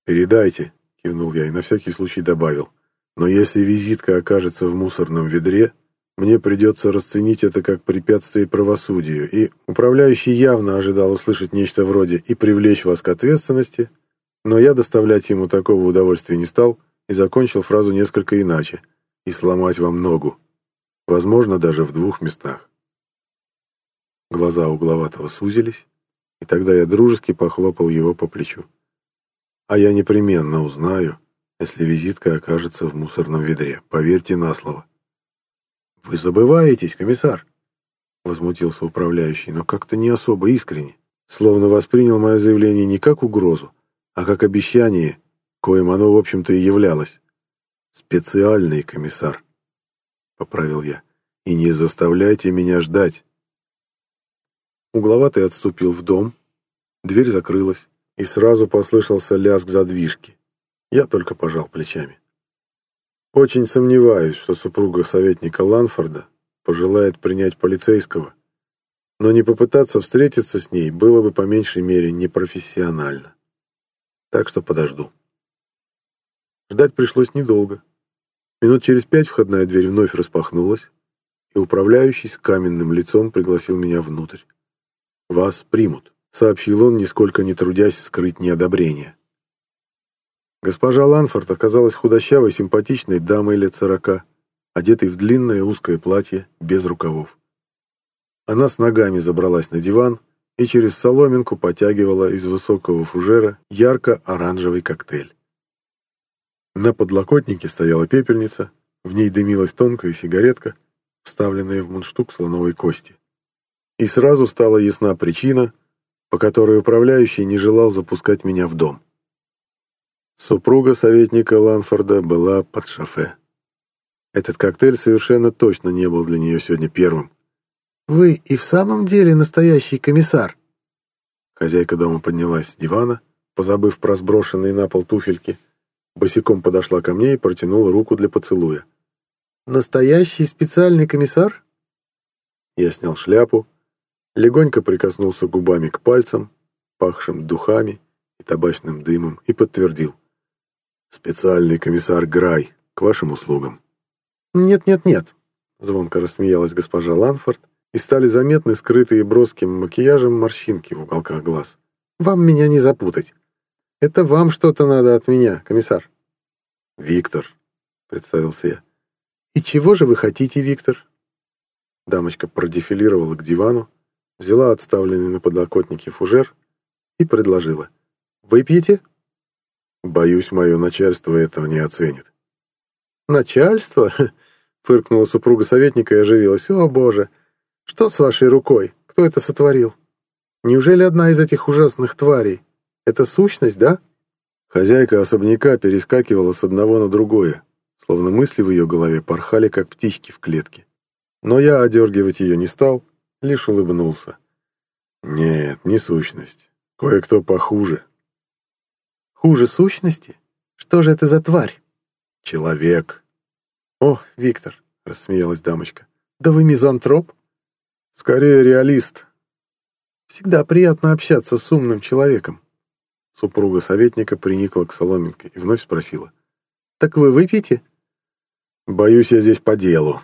«Передайте», — кивнул я и на всякий случай добавил. Но если визитка окажется в мусорном ведре, мне придется расценить это как препятствие правосудию, и управляющий явно ожидал услышать нечто вроде «и привлечь вас к ответственности», но я доставлять ему такого удовольствия не стал и закончил фразу несколько иначе «и сломать вам ногу», возможно, даже в двух местах. Глаза угловатого сузились, и тогда я дружески похлопал его по плечу. «А я непременно узнаю, если визитка окажется в мусорном ведре. Поверьте на слово. «Вы забываетесь, комиссар!» Возмутился управляющий, но как-то не особо искренне. Словно воспринял мое заявление не как угрозу, а как обещание, коим оно, в общем-то, и являлось. «Специальный комиссар», — поправил я, — «и не заставляйте меня ждать». Угловатый отступил в дом, дверь закрылась, и сразу послышался лязг задвижки. Я только пожал плечами. Очень сомневаюсь, что супруга советника Ланфорда пожелает принять полицейского, но не попытаться встретиться с ней было бы по меньшей мере непрофессионально. Так что подожду. Ждать пришлось недолго. Минут через пять входная дверь вновь распахнулась, и управляющий с каменным лицом пригласил меня внутрь. «Вас примут», — сообщил он, нисколько не трудясь скрыть неодобрение. Госпожа Ланфорд оказалась худощавой, симпатичной дамой лет сорока, одетой в длинное узкое платье, без рукавов. Она с ногами забралась на диван и через соломинку потягивала из высокого фужера ярко-оранжевый коктейль. На подлокотнике стояла пепельница, в ней дымилась тонкая сигаретка, вставленная в мундштук слоновой кости. И сразу стала ясна причина, по которой управляющий не желал запускать меня в дом. Супруга советника Ланфорда была под шофе. Этот коктейль совершенно точно не был для нее сегодня первым. «Вы и в самом деле настоящий комиссар?» Хозяйка дома поднялась с дивана, позабыв про сброшенные на пол туфельки, босиком подошла ко мне и протянула руку для поцелуя. «Настоящий специальный комиссар?» Я снял шляпу, легонько прикоснулся губами к пальцам, пахшим духами и табачным дымом, и подтвердил. «Специальный комиссар Грай, к вашим услугам». «Нет-нет-нет», — звонко рассмеялась госпожа Ланфорд, и стали заметны скрытые броским макияжем морщинки в уголках глаз. «Вам меня не запутать. Это вам что-то надо от меня, комиссар». «Виктор», — представился я. «И чего же вы хотите, Виктор?» Дамочка продефилировала к дивану, взяла отставленный на подлокотнике фужер и предложила. «Выпьете?» Боюсь, мое начальство этого не оценит. «Начальство?» — фыркнула супруга советника и оживилась. «О, боже! Что с вашей рукой? Кто это сотворил? Неужели одна из этих ужасных тварей? Это сущность, да?» Хозяйка особняка перескакивала с одного на другое, словно мысли в ее голове порхали, как птички в клетке. Но я одергивать ее не стал, лишь улыбнулся. «Нет, не сущность. Кое-кто похуже». Хуже сущности? Что же это за тварь? Человек. О, Виктор, рассмеялась дамочка. Да вы мизантроп? Скорее реалист. Всегда приятно общаться с умным человеком. Супруга советника приникла к соломинке и вновь спросила. «Так вы выпьете?» «Боюсь, я здесь по делу».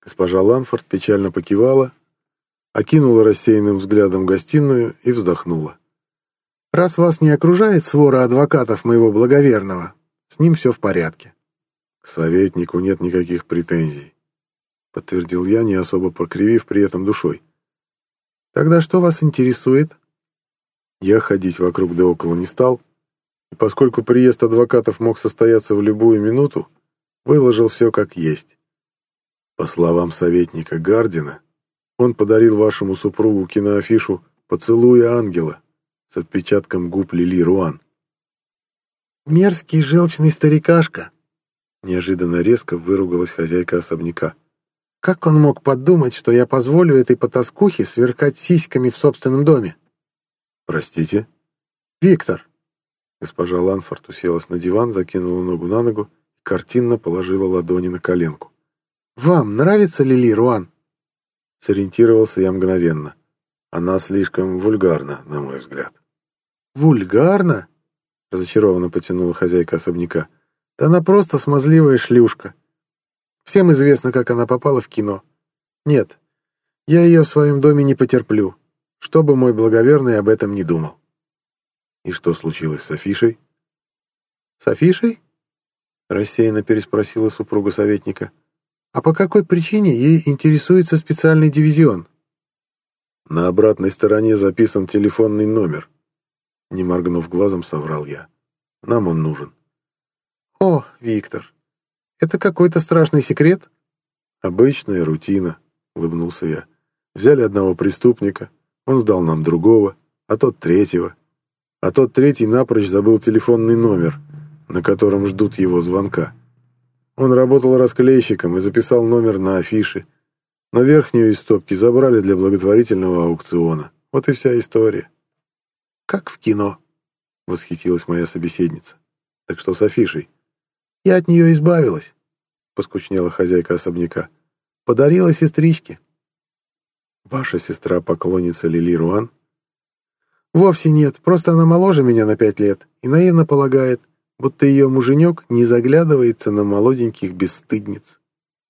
Госпожа Ланфорд печально покивала, окинула рассеянным взглядом гостиную и вздохнула. Раз вас не окружает свора адвокатов моего благоверного, с ним все в порядке. К советнику нет никаких претензий, подтвердил я, не особо покривив при этом душой. Тогда что вас интересует? Я ходить вокруг да около не стал, и поскольку приезд адвокатов мог состояться в любую минуту, выложил все как есть. По словам советника Гардина, он подарил вашему супругу киноафишу «Поцелуя ангела», с отпечатком губ Лили Руан. «Мерзкий желчный старикашка!» Неожиданно резко выругалась хозяйка особняка. «Как он мог подумать, что я позволю этой потаскухе сверкать сиськами в собственном доме?» «Простите?» «Виктор!» Госпожа Ланфорд уселась на диван, закинула ногу на ногу и картинно положила ладони на коленку. «Вам нравится Лили Руан?» Сориентировался я мгновенно. Она слишком вульгарна, на мой взгляд. «Вульгарно?» — разочарованно потянула хозяйка особняка. «Да она просто смазливая шлюшка. Всем известно, как она попала в кино. Нет, я ее в своем доме не потерплю, чтобы мой благоверный об этом не думал». «И что случилось с Афишей?» «С Афишей?» — рассеянно переспросила супруга советника. «А по какой причине ей интересуется специальный дивизион?» На обратной стороне записан телефонный номер. Не моргнув глазом, соврал я. Нам он нужен. О, Виктор, это какой-то страшный секрет? Обычная рутина, улыбнулся я. Взяли одного преступника, он сдал нам другого, а тот третьего. А тот третий напрочь забыл телефонный номер, на котором ждут его звонка. Он работал расклейщиком и записал номер на афише, но верхнюю из стопки забрали для благотворительного аукциона. Вот и вся история. «Как в кино», — восхитилась моя собеседница. «Так что с афишей?» «Я от нее избавилась», поскучнела хозяйка особняка. «Подарила сестричке». «Ваша сестра поклонница Лили Руан?» «Вовсе нет, просто она моложе меня на пять лет и наивно полагает, будто ее муженек не заглядывается на молоденьких бесстыдниц.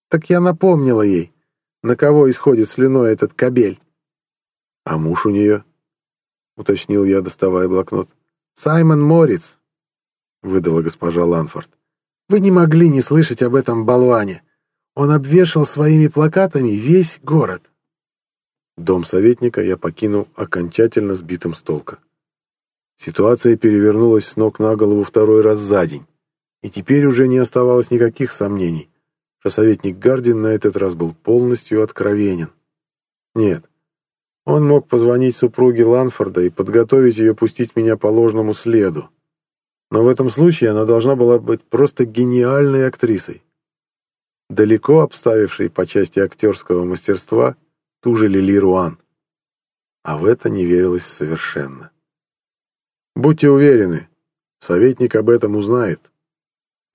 Так я напомнила ей, на кого исходит слюной этот кобель. «А муж у нее?» — уточнил я, доставая блокнот. «Саймон Морриц», — выдала госпожа Ланфорд. «Вы не могли не слышать об этом болване. Он обвешал своими плакатами весь город». Дом советника я покинул окончательно сбитым с толка. Ситуация перевернулась с ног на голову второй раз за день, и теперь уже не оставалось никаких сомнений, что советник Гардин на этот раз был полностью откровенен. Нет, он мог позвонить супруге Ланфорда и подготовить ее пустить меня по ложному следу. Но в этом случае она должна была быть просто гениальной актрисой. Далеко обставившей по части актерского мастерства ту же Лили Руан. А в это не верилось совершенно. «Будьте уверены, советник об этом узнает», —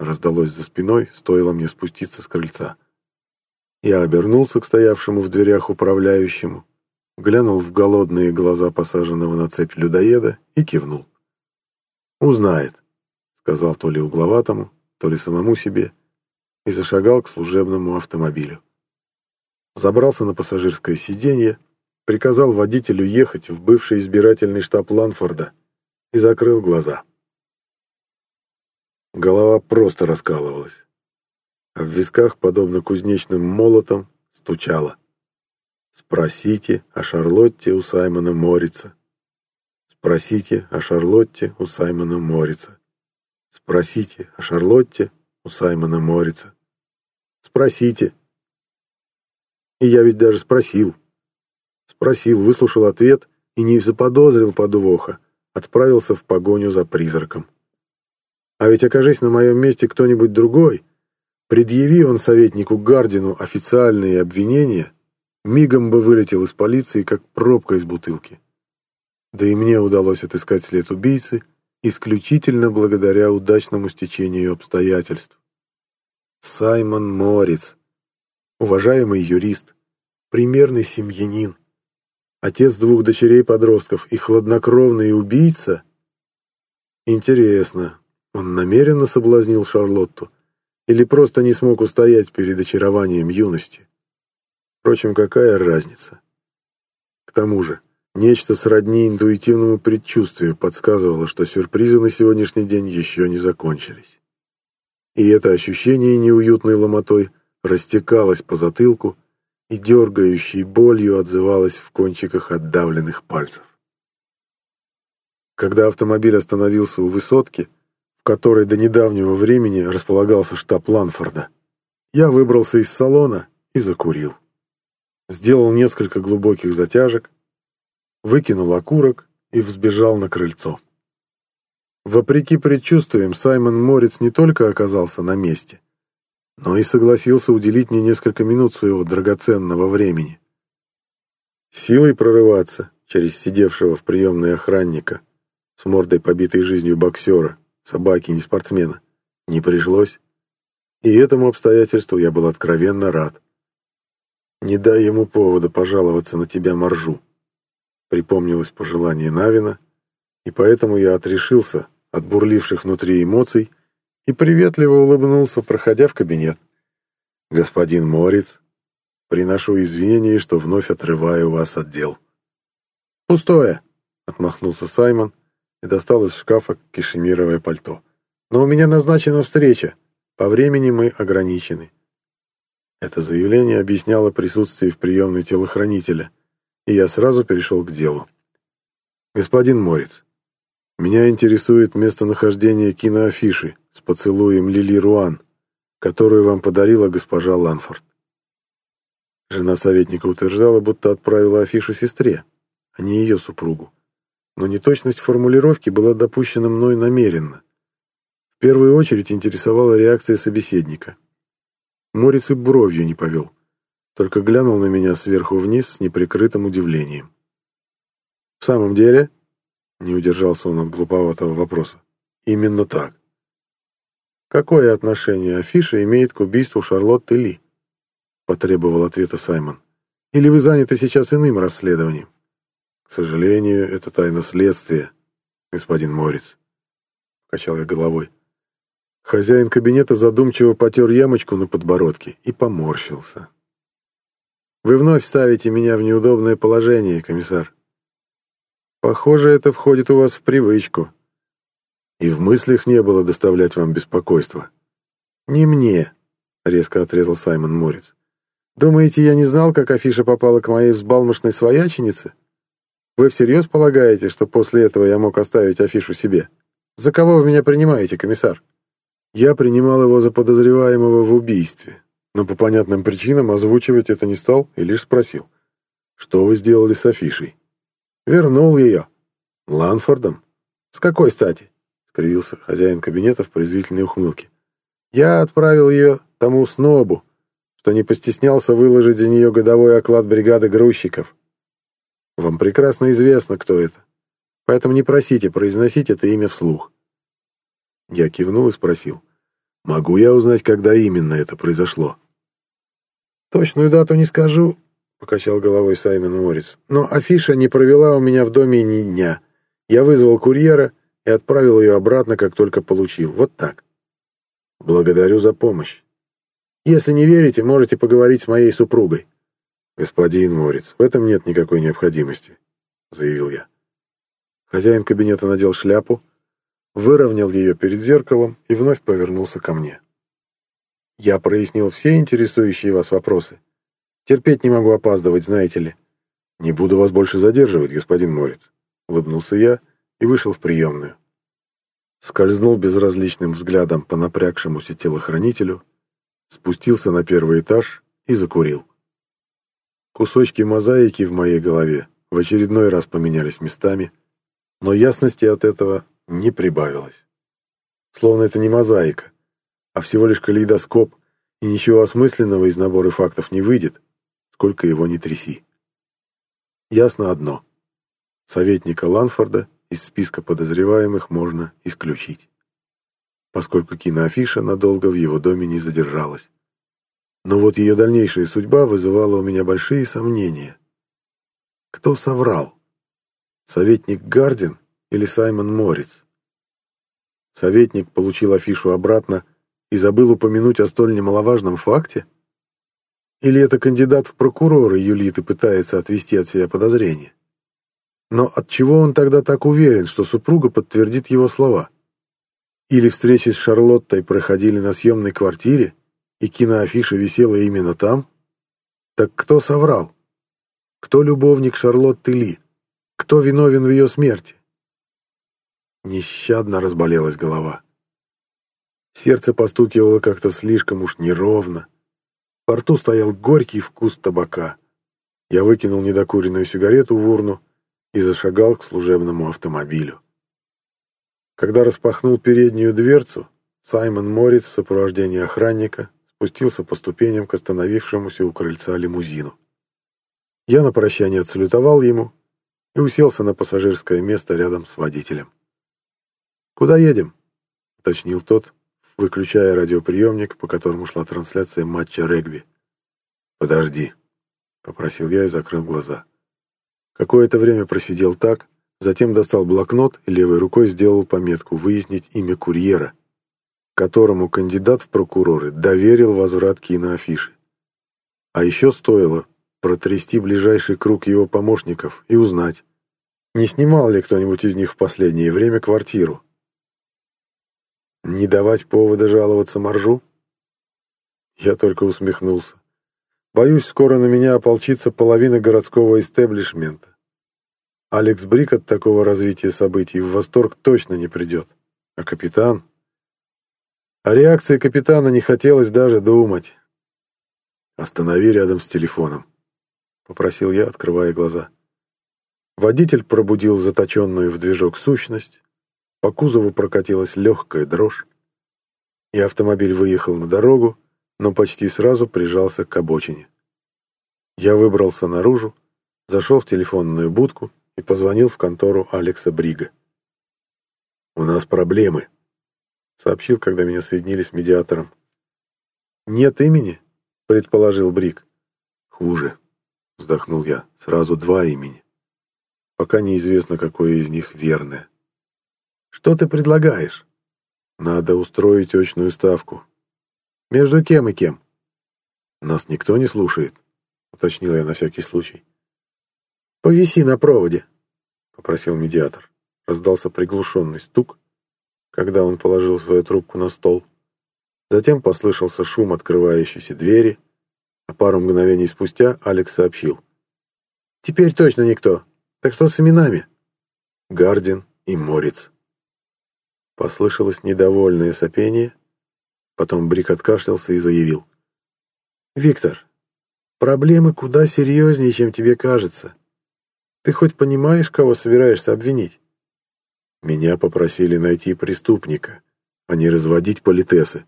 раздалось за спиной, стоило мне спуститься с крыльца. Я обернулся к стоявшему в дверях управляющему, глянул в голодные глаза посаженного на цепь людоеда и кивнул. «Узнает», — сказал то ли угловатому, то ли самому себе, и зашагал к служебному автомобилю. Забрался на пассажирское сиденье, приказал водителю ехать в бывший избирательный штаб Ланфорда — и закрыл глаза. Голова просто раскалывалась, а в висках, подобно кузнечным молотам, стучало. Спросите о Шарлотте у Саймона Морица. Спросите о Шарлотте у Саймона Морица. Спросите о Шарлотте у Саймона Морица. Спросите. И я ведь даже спросил. Спросил, выслушал ответ и не заподозрил подвоха отправился в погоню за призраком. А ведь окажись на моем месте кто-нибудь другой, предъяви он советнику Гардину официальные обвинения, мигом бы вылетел из полиции, как пробка из бутылки. Да и мне удалось отыскать след убийцы исключительно благодаря удачному стечению обстоятельств. Саймон Морец, уважаемый юрист, примерный семьянин, Отец двух дочерей-подростков и хладнокровный убийца? Интересно, он намеренно соблазнил Шарлотту или просто не смог устоять перед очарованием юности? Впрочем, какая разница? К тому же, нечто сродни интуитивному предчувствию подсказывало, что сюрпризы на сегодняшний день еще не закончились. И это ощущение неуютной ломотой растекалось по затылку, и дергающей болью отзывалась в кончиках отдавленных пальцев. Когда автомобиль остановился у высотки, которой до недавнего времени располагался штаб Ланфорда, я выбрался из салона и закурил. Сделал несколько глубоких затяжек, выкинул окурок и взбежал на крыльцо. Вопреки предчувствиям, Саймон Морец не только оказался на месте, но и согласился уделить мне несколько минут своего драгоценного времени. Силой прорываться через сидевшего в приемной охранника с мордой побитой жизнью боксера, собаки, не спортсмена, не пришлось, и этому обстоятельству я был откровенно рад. «Не дай ему повода пожаловаться на тебя, Маржу», припомнилось пожелание Навина, и поэтому я отрешился от бурливших внутри эмоций и приветливо улыбнулся, проходя в кабинет. «Господин Морец, приношу извинения, что вновь отрываю вас от дел». «Пустое», — отмахнулся Саймон и достал из шкафа кишемировое пальто. «Но у меня назначена встреча. По времени мы ограничены». Это заявление объясняло присутствие в приемной телохранителя, и я сразу перешел к делу. «Господин Морец, меня интересует местонахождение киноафиши, с поцелуем Лили Руан, которую вам подарила госпожа Ланфорд. Жена советника утверждала, будто отправила афишу сестре, а не ее супругу. Но неточность формулировки была допущена мной намеренно. В первую очередь интересовала реакция собеседника. Морец и бровью не повел, только глянул на меня сверху вниз с неприкрытым удивлением. «В самом деле?» — не удержался он от глуповатого вопроса. «Именно так. «Какое отношение афиша имеет к убийству Шарлотты Ли?» — потребовал ответа Саймон. «Или вы заняты сейчас иным расследованием?» «К сожалению, это тайна следствия, господин Морец», — качал я головой. Хозяин кабинета задумчиво потер ямочку на подбородке и поморщился. «Вы вновь ставите меня в неудобное положение, комиссар. Похоже, это входит у вас в привычку. И в мыслях не было доставлять вам беспокойство». «Не мне», — резко отрезал Саймон Морец. «Думаете, я не знал, как афиша попала к моей взбалмошной свояченице? Вы всерьез полагаете, что после этого я мог оставить афишу себе? За кого вы меня принимаете, комиссар?» Я принимал его за подозреваемого в убийстве, но по понятным причинам озвучивать это не стал и лишь спросил. «Что вы сделали с афишей?» «Вернул ее». «Ланфордом?» «С какой стати?» — скривился хозяин кабинета в презрительной ухмылке. «Я отправил ее тому снобу, что не постеснялся выложить за нее годовой оклад бригады грузчиков. Вам прекрасно известно, кто это, поэтому не просите произносить это имя вслух. Я кивнул и спросил. «Могу я узнать, когда именно это произошло?» «Точную дату не скажу», — покачал головой Саймон Моррис. «Но афиша не провела у меня в доме ни дня. Я вызвал курьера и отправил ее обратно, как только получил. Вот так». «Благодарю за помощь». «Если не верите, можете поговорить с моей супругой». «Господин Морец, в этом нет никакой необходимости», — заявил я. Хозяин кабинета надел шляпу, выровнял ее перед зеркалом и вновь повернулся ко мне. «Я прояснил все интересующие вас вопросы. Терпеть не могу опаздывать, знаете ли». «Не буду вас больше задерживать, господин Морец», — улыбнулся я и вышел в приемную. Скользнул безразличным взглядом по напрягшемуся телохранителю, спустился на первый этаж и закурил. Кусочки мозаики в моей голове в очередной раз поменялись местами, но ясности от этого не прибавилось. Словно это не мозаика, а всего лишь калейдоскоп, и ничего осмысленного из набора фактов не выйдет, сколько его ни тряси. Ясно одно. Советника Ланфорда из списка подозреваемых можно исключить, поскольку киноафиша надолго в его доме не задержалась. Но вот ее дальнейшая судьба вызывала у меня большие сомнения. Кто соврал? Советник Гардин или Саймон Морец. Советник получил афишу обратно и забыл упомянуть о столь немаловажном факте? Или это кандидат в прокуроры юлит пытается отвести от себя подозрения? Но от чего он тогда так уверен, что супруга подтвердит его слова? Или встречи с Шарлоттой проходили на съемной квартире, и киноафиша висела именно там? Так кто соврал? Кто любовник Шарлотты Ли? Кто виновен в ее смерти? Нещадно разболелась голова. Сердце постукивало как-то слишком уж неровно. Во рту стоял горький вкус табака. Я выкинул недокуренную сигарету в урну и зашагал к служебному автомобилю. Когда распахнул переднюю дверцу, Саймон Морец в сопровождении охранника спустился по ступеням к остановившемуся у крыльца лимузину. Я на прощание отсалютовал ему и уселся на пассажирское место рядом с водителем. «Куда едем?» — уточнил тот, выключая радиоприемник, по которому шла трансляция матча регби. «Подожди», — попросил я и закрыл глаза. Какое-то время просидел так, затем достал блокнот и левой рукой сделал пометку «Выяснить имя курьера», которому кандидат в прокуроры доверил возврат киноафиши. А еще стоило протрясти ближайший круг его помощников и узнать, не снимал ли кто-нибудь из них в последнее время квартиру, не давать повода жаловаться Маржу? Я только усмехнулся. Боюсь, скоро на меня ополчится половина городского истеблишмента. Алекс Брик от такого развития событий в восторг точно не придет. А капитан? О реакции капитана не хотелось даже думать. «Останови рядом с телефоном», — попросил я, открывая глаза. Водитель пробудил заточенную в движок сущность, по кузову прокатилась легкая дрожь, и автомобиль выехал на дорогу, но почти сразу прижался к обочине. Я выбрался наружу, зашел в телефонную будку и позвонил в контору Алекса Брига. «У нас проблемы», — сообщил, когда меня соединили с медиатором. «Нет имени?» — предположил Брик. «Хуже», — вздохнул я. «Сразу два имени. Пока неизвестно, какое из них верное». «Что ты предлагаешь?» «Надо устроить очную ставку». «Между кем и кем?» «Нас никто не слушает», — уточнил я на всякий случай. «Повиси на проводе», — попросил медиатор. Раздался приглушенный стук, когда он положил свою трубку на стол. Затем послышался шум открывающейся двери, а пару мгновений спустя Алекс сообщил. «Теперь точно никто. Так что с именами?» «Гардин и Морец». Послышалось недовольное сопение, потом Брик откашлялся и заявил. «Виктор, проблемы куда серьезнее, чем тебе кажется. Ты хоть понимаешь, кого собираешься обвинить?» Меня попросили найти преступника, а не разводить политесы.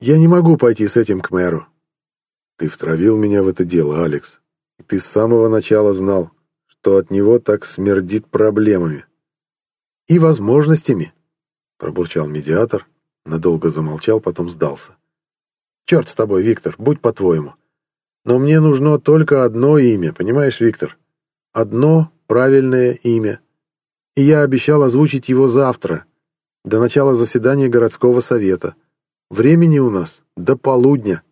Я не могу пойти с этим к мэру. Ты втравил меня в это дело, Алекс, и ты с самого начала знал, что от него так смердит проблемами. И возможностями, пробурчал медиатор, надолго замолчал, потом сдался. Черт с тобой, Виктор, будь по-твоему. Но мне нужно только одно имя, понимаешь, Виктор? Одно правильное имя. И я обещал озвучить его завтра, до начала заседания городского совета. Времени у нас до полудня.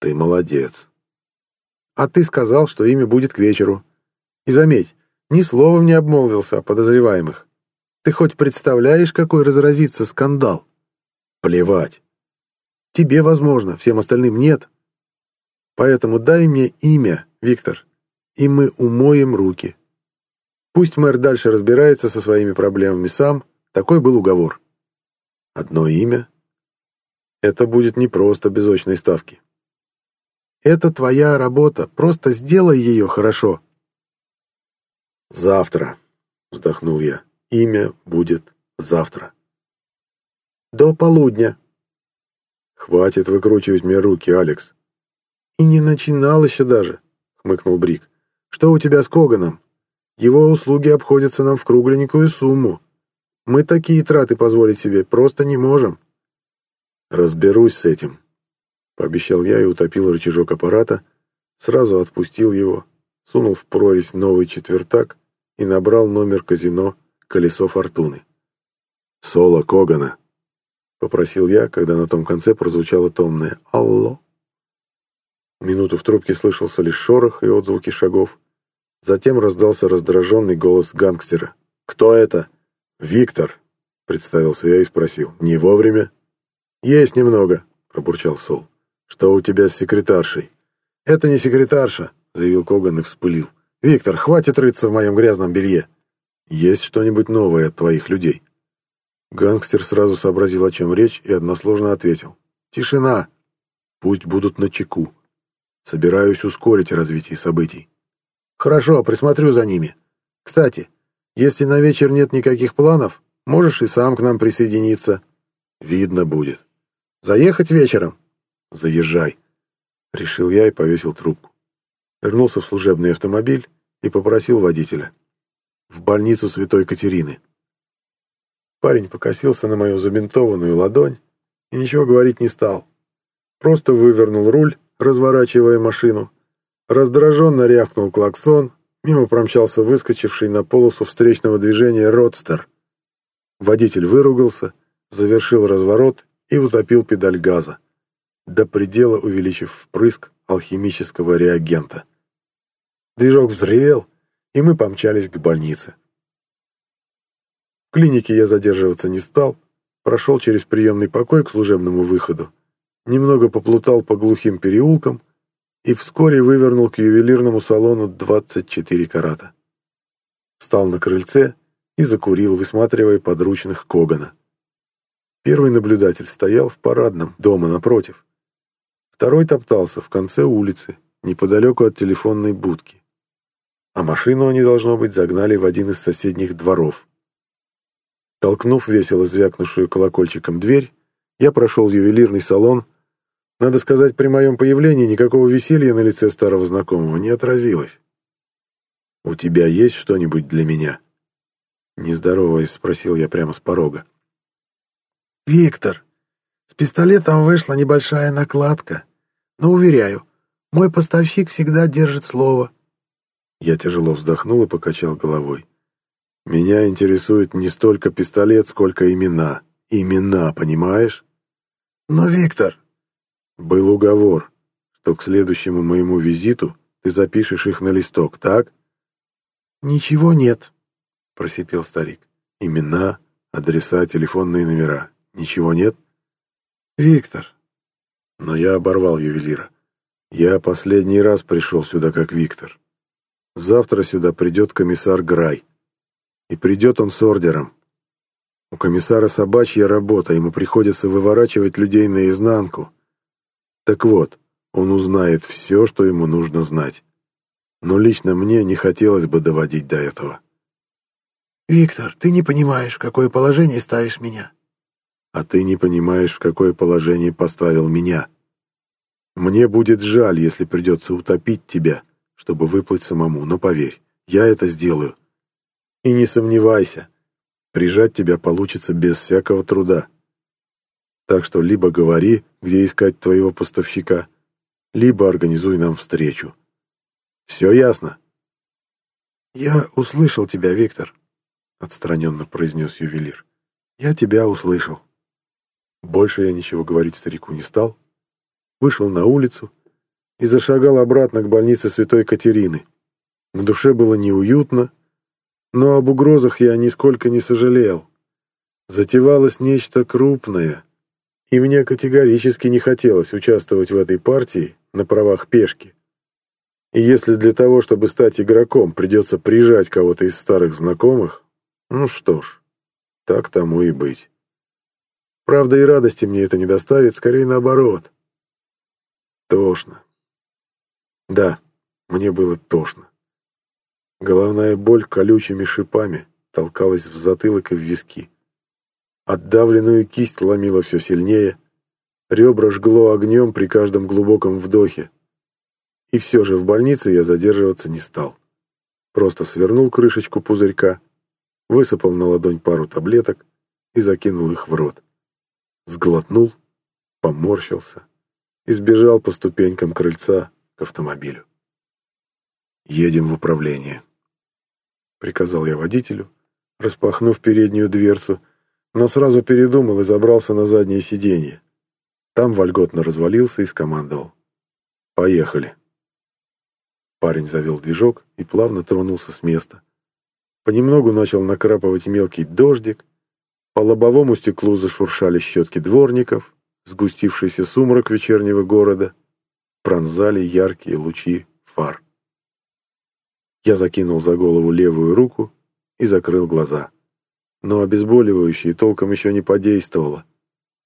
Ты молодец. А ты сказал, что имя будет к вечеру. И заметь, ни словом не обмолвился о подозреваемых. Ты хоть представляешь, какой разразится скандал? Плевать. Тебе возможно, всем остальным нет. Поэтому дай мне имя, Виктор, и мы умоем руки. Пусть мэр дальше разбирается со своими проблемами сам, такой был уговор. Одно имя? Это будет не просто без очной ставки. Это твоя работа, просто сделай ее хорошо. Завтра, вздохнул я, имя будет завтра. До полудня, «Хватит выкручивать мне руки, Алекс». «И не начинал еще даже», — хмыкнул Брик. «Что у тебя с Коганом? Его услуги обходятся нам в кругленькую сумму. Мы такие траты позволить себе просто не можем». «Разберусь с этим», — пообещал я и утопил рычажок аппарата, сразу отпустил его, сунул в прорезь новый четвертак и набрал номер казино «Колесо фортуны». «Соло Когана», попросил я, когда на том конце прозвучало томное «Алло». Минуту в трубке слышался лишь шорох и отзвуки шагов. Затем раздался раздраженный голос гангстера. «Кто это?» «Виктор», — представился я и спросил. «Не вовремя?» «Есть немного», — пробурчал Сол. «Что у тебя с секретаршей?» «Это не секретарша», — заявил Коган и вспылил. «Виктор, хватит рыться в моем грязном белье». «Есть что-нибудь новое от твоих людей?» Гангстер сразу сообразил, о чем речь, и односложно ответил. «Тишина! Пусть будут на чеку. Собираюсь ускорить развитие событий». «Хорошо, присмотрю за ними. Кстати, если на вечер нет никаких планов, можешь и сам к нам присоединиться». «Видно будет». «Заехать вечером?» «Заезжай», — решил я и повесил трубку. Вернулся в служебный автомобиль и попросил водителя. «В больницу Святой Катерины». Парень покосился на мою забинтованную ладонь и ничего говорить не стал. Просто вывернул руль, разворачивая машину. Раздраженно рявкнул клаксон, мимо промчался выскочивший на полосу встречного движения родстер. Водитель выругался, завершил разворот и утопил педаль газа, до предела увеличив впрыск алхимического реагента. Движок взревел, и мы помчались к больнице. В клинике я задерживаться не стал, прошел через приемный покой к служебному выходу, немного поплутал по глухим переулкам и вскоре вывернул к ювелирному салону 24 карата. Стал на крыльце и закурил, высматривая подручных Когана. Первый наблюдатель стоял в парадном, дома напротив. Второй топтался в конце улицы, неподалеку от телефонной будки. А машину они, должно быть, загнали в один из соседних дворов. Толкнув весело звякнувшую колокольчиком дверь, я прошел в ювелирный салон. Надо сказать, при моем появлении никакого веселья на лице старого знакомого не отразилось. «У тебя есть что-нибудь для меня?» Не здороваясь, спросил я прямо с порога. «Виктор, с пистолетом вышла небольшая накладка, но, уверяю, мой поставщик всегда держит слово». Я тяжело вздохнул и покачал головой. «Меня интересует не столько пистолет, сколько имена. Имена, понимаешь?» «Но, Виктор...» «Был уговор, что к следующему моему визиту ты запишешь их на листок, так?» «Ничего нет», — просипел старик. «Имена, адреса, телефонные номера. Ничего нет?» «Виктор». Но я оборвал ювелира. Я последний раз пришел сюда как Виктор. Завтра сюда придет комиссар Грай. И придет он с ордером. У комиссара собачья работа, ему приходится выворачивать людей наизнанку. Так вот, он узнает все, что ему нужно знать. Но лично мне не хотелось бы доводить до этого. «Виктор, ты не понимаешь, в какое положение ставишь меня». «А ты не понимаешь, в какое положение поставил меня. Мне будет жаль, если придется утопить тебя, чтобы выплыть самому, но поверь, я это сделаю. И не сомневайся, прижать тебя получится без всякого труда. Так что либо говори, где искать твоего поставщика, либо организуй нам встречу. Все ясно?» «Я услышал тебя, Виктор», — отстраненно произнес ювелир. «Я тебя услышал». Больше я ничего говорить старику не стал. Вышел на улицу и зашагал обратно к больнице Святой Катерины. На душе было неуютно, но об угрозах я нисколько не сожалел. Затевалось нечто крупное, и мне категорически не хотелось участвовать в этой партии на правах пешки. И если для того, чтобы стать игроком, придется прижать кого-то из старых знакомых, ну что ж, так тому и быть. Правда, и радости мне это не доставит, скорее наоборот. Тошно. Да, мне было тошно. Головная боль колючими шипами толкалась в затылок и в виски. Отдавленную кисть ломила все сильнее, ребра жгло огнем при каждом глубоком вдохе. И все же в больнице я задерживаться не стал. Просто свернул крышечку пузырька, высыпал на ладонь пару таблеток и закинул их в рот. Сглотнул, поморщился и сбежал по ступенькам крыльца к автомобилю. «Едем в управление», — приказал я водителю, распахнув переднюю дверцу, но сразу передумал и забрался на заднее сиденье. Там вольготно развалился и скомандовал. «Поехали». Парень завел движок и плавно тронулся с места. Понемногу начал накрапывать мелкий дождик, по лобовому стеклу зашуршали щетки дворников, сгустившийся сумрак вечернего города пронзали яркие лучи фар. Я закинул за голову левую руку и закрыл глаза. Но обезболивающее толком еще не подействовало,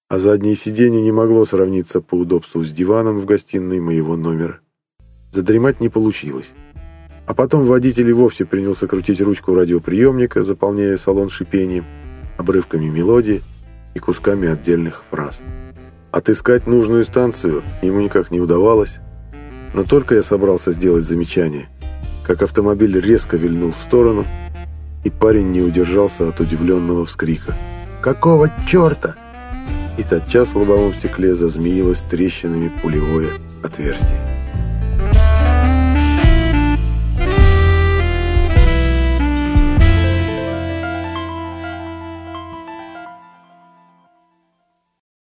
а заднее сиденье не могло сравниться по удобству с диваном в гостиной моего номера. Задремать не получилось. А потом водитель и вовсе принялся крутить ручку радиоприемника, заполняя салон шипением, обрывками мелодии и кусками отдельных фраз. Отыскать нужную станцию ему никак не удавалось, но только я собрался сделать замечание, как автомобиль резко вильнул в сторону, и парень не удержался от удивленного вскрика. «Какого черта?» И тотчас в лобовом стекле зазмеилось трещинами пулевое отверстие.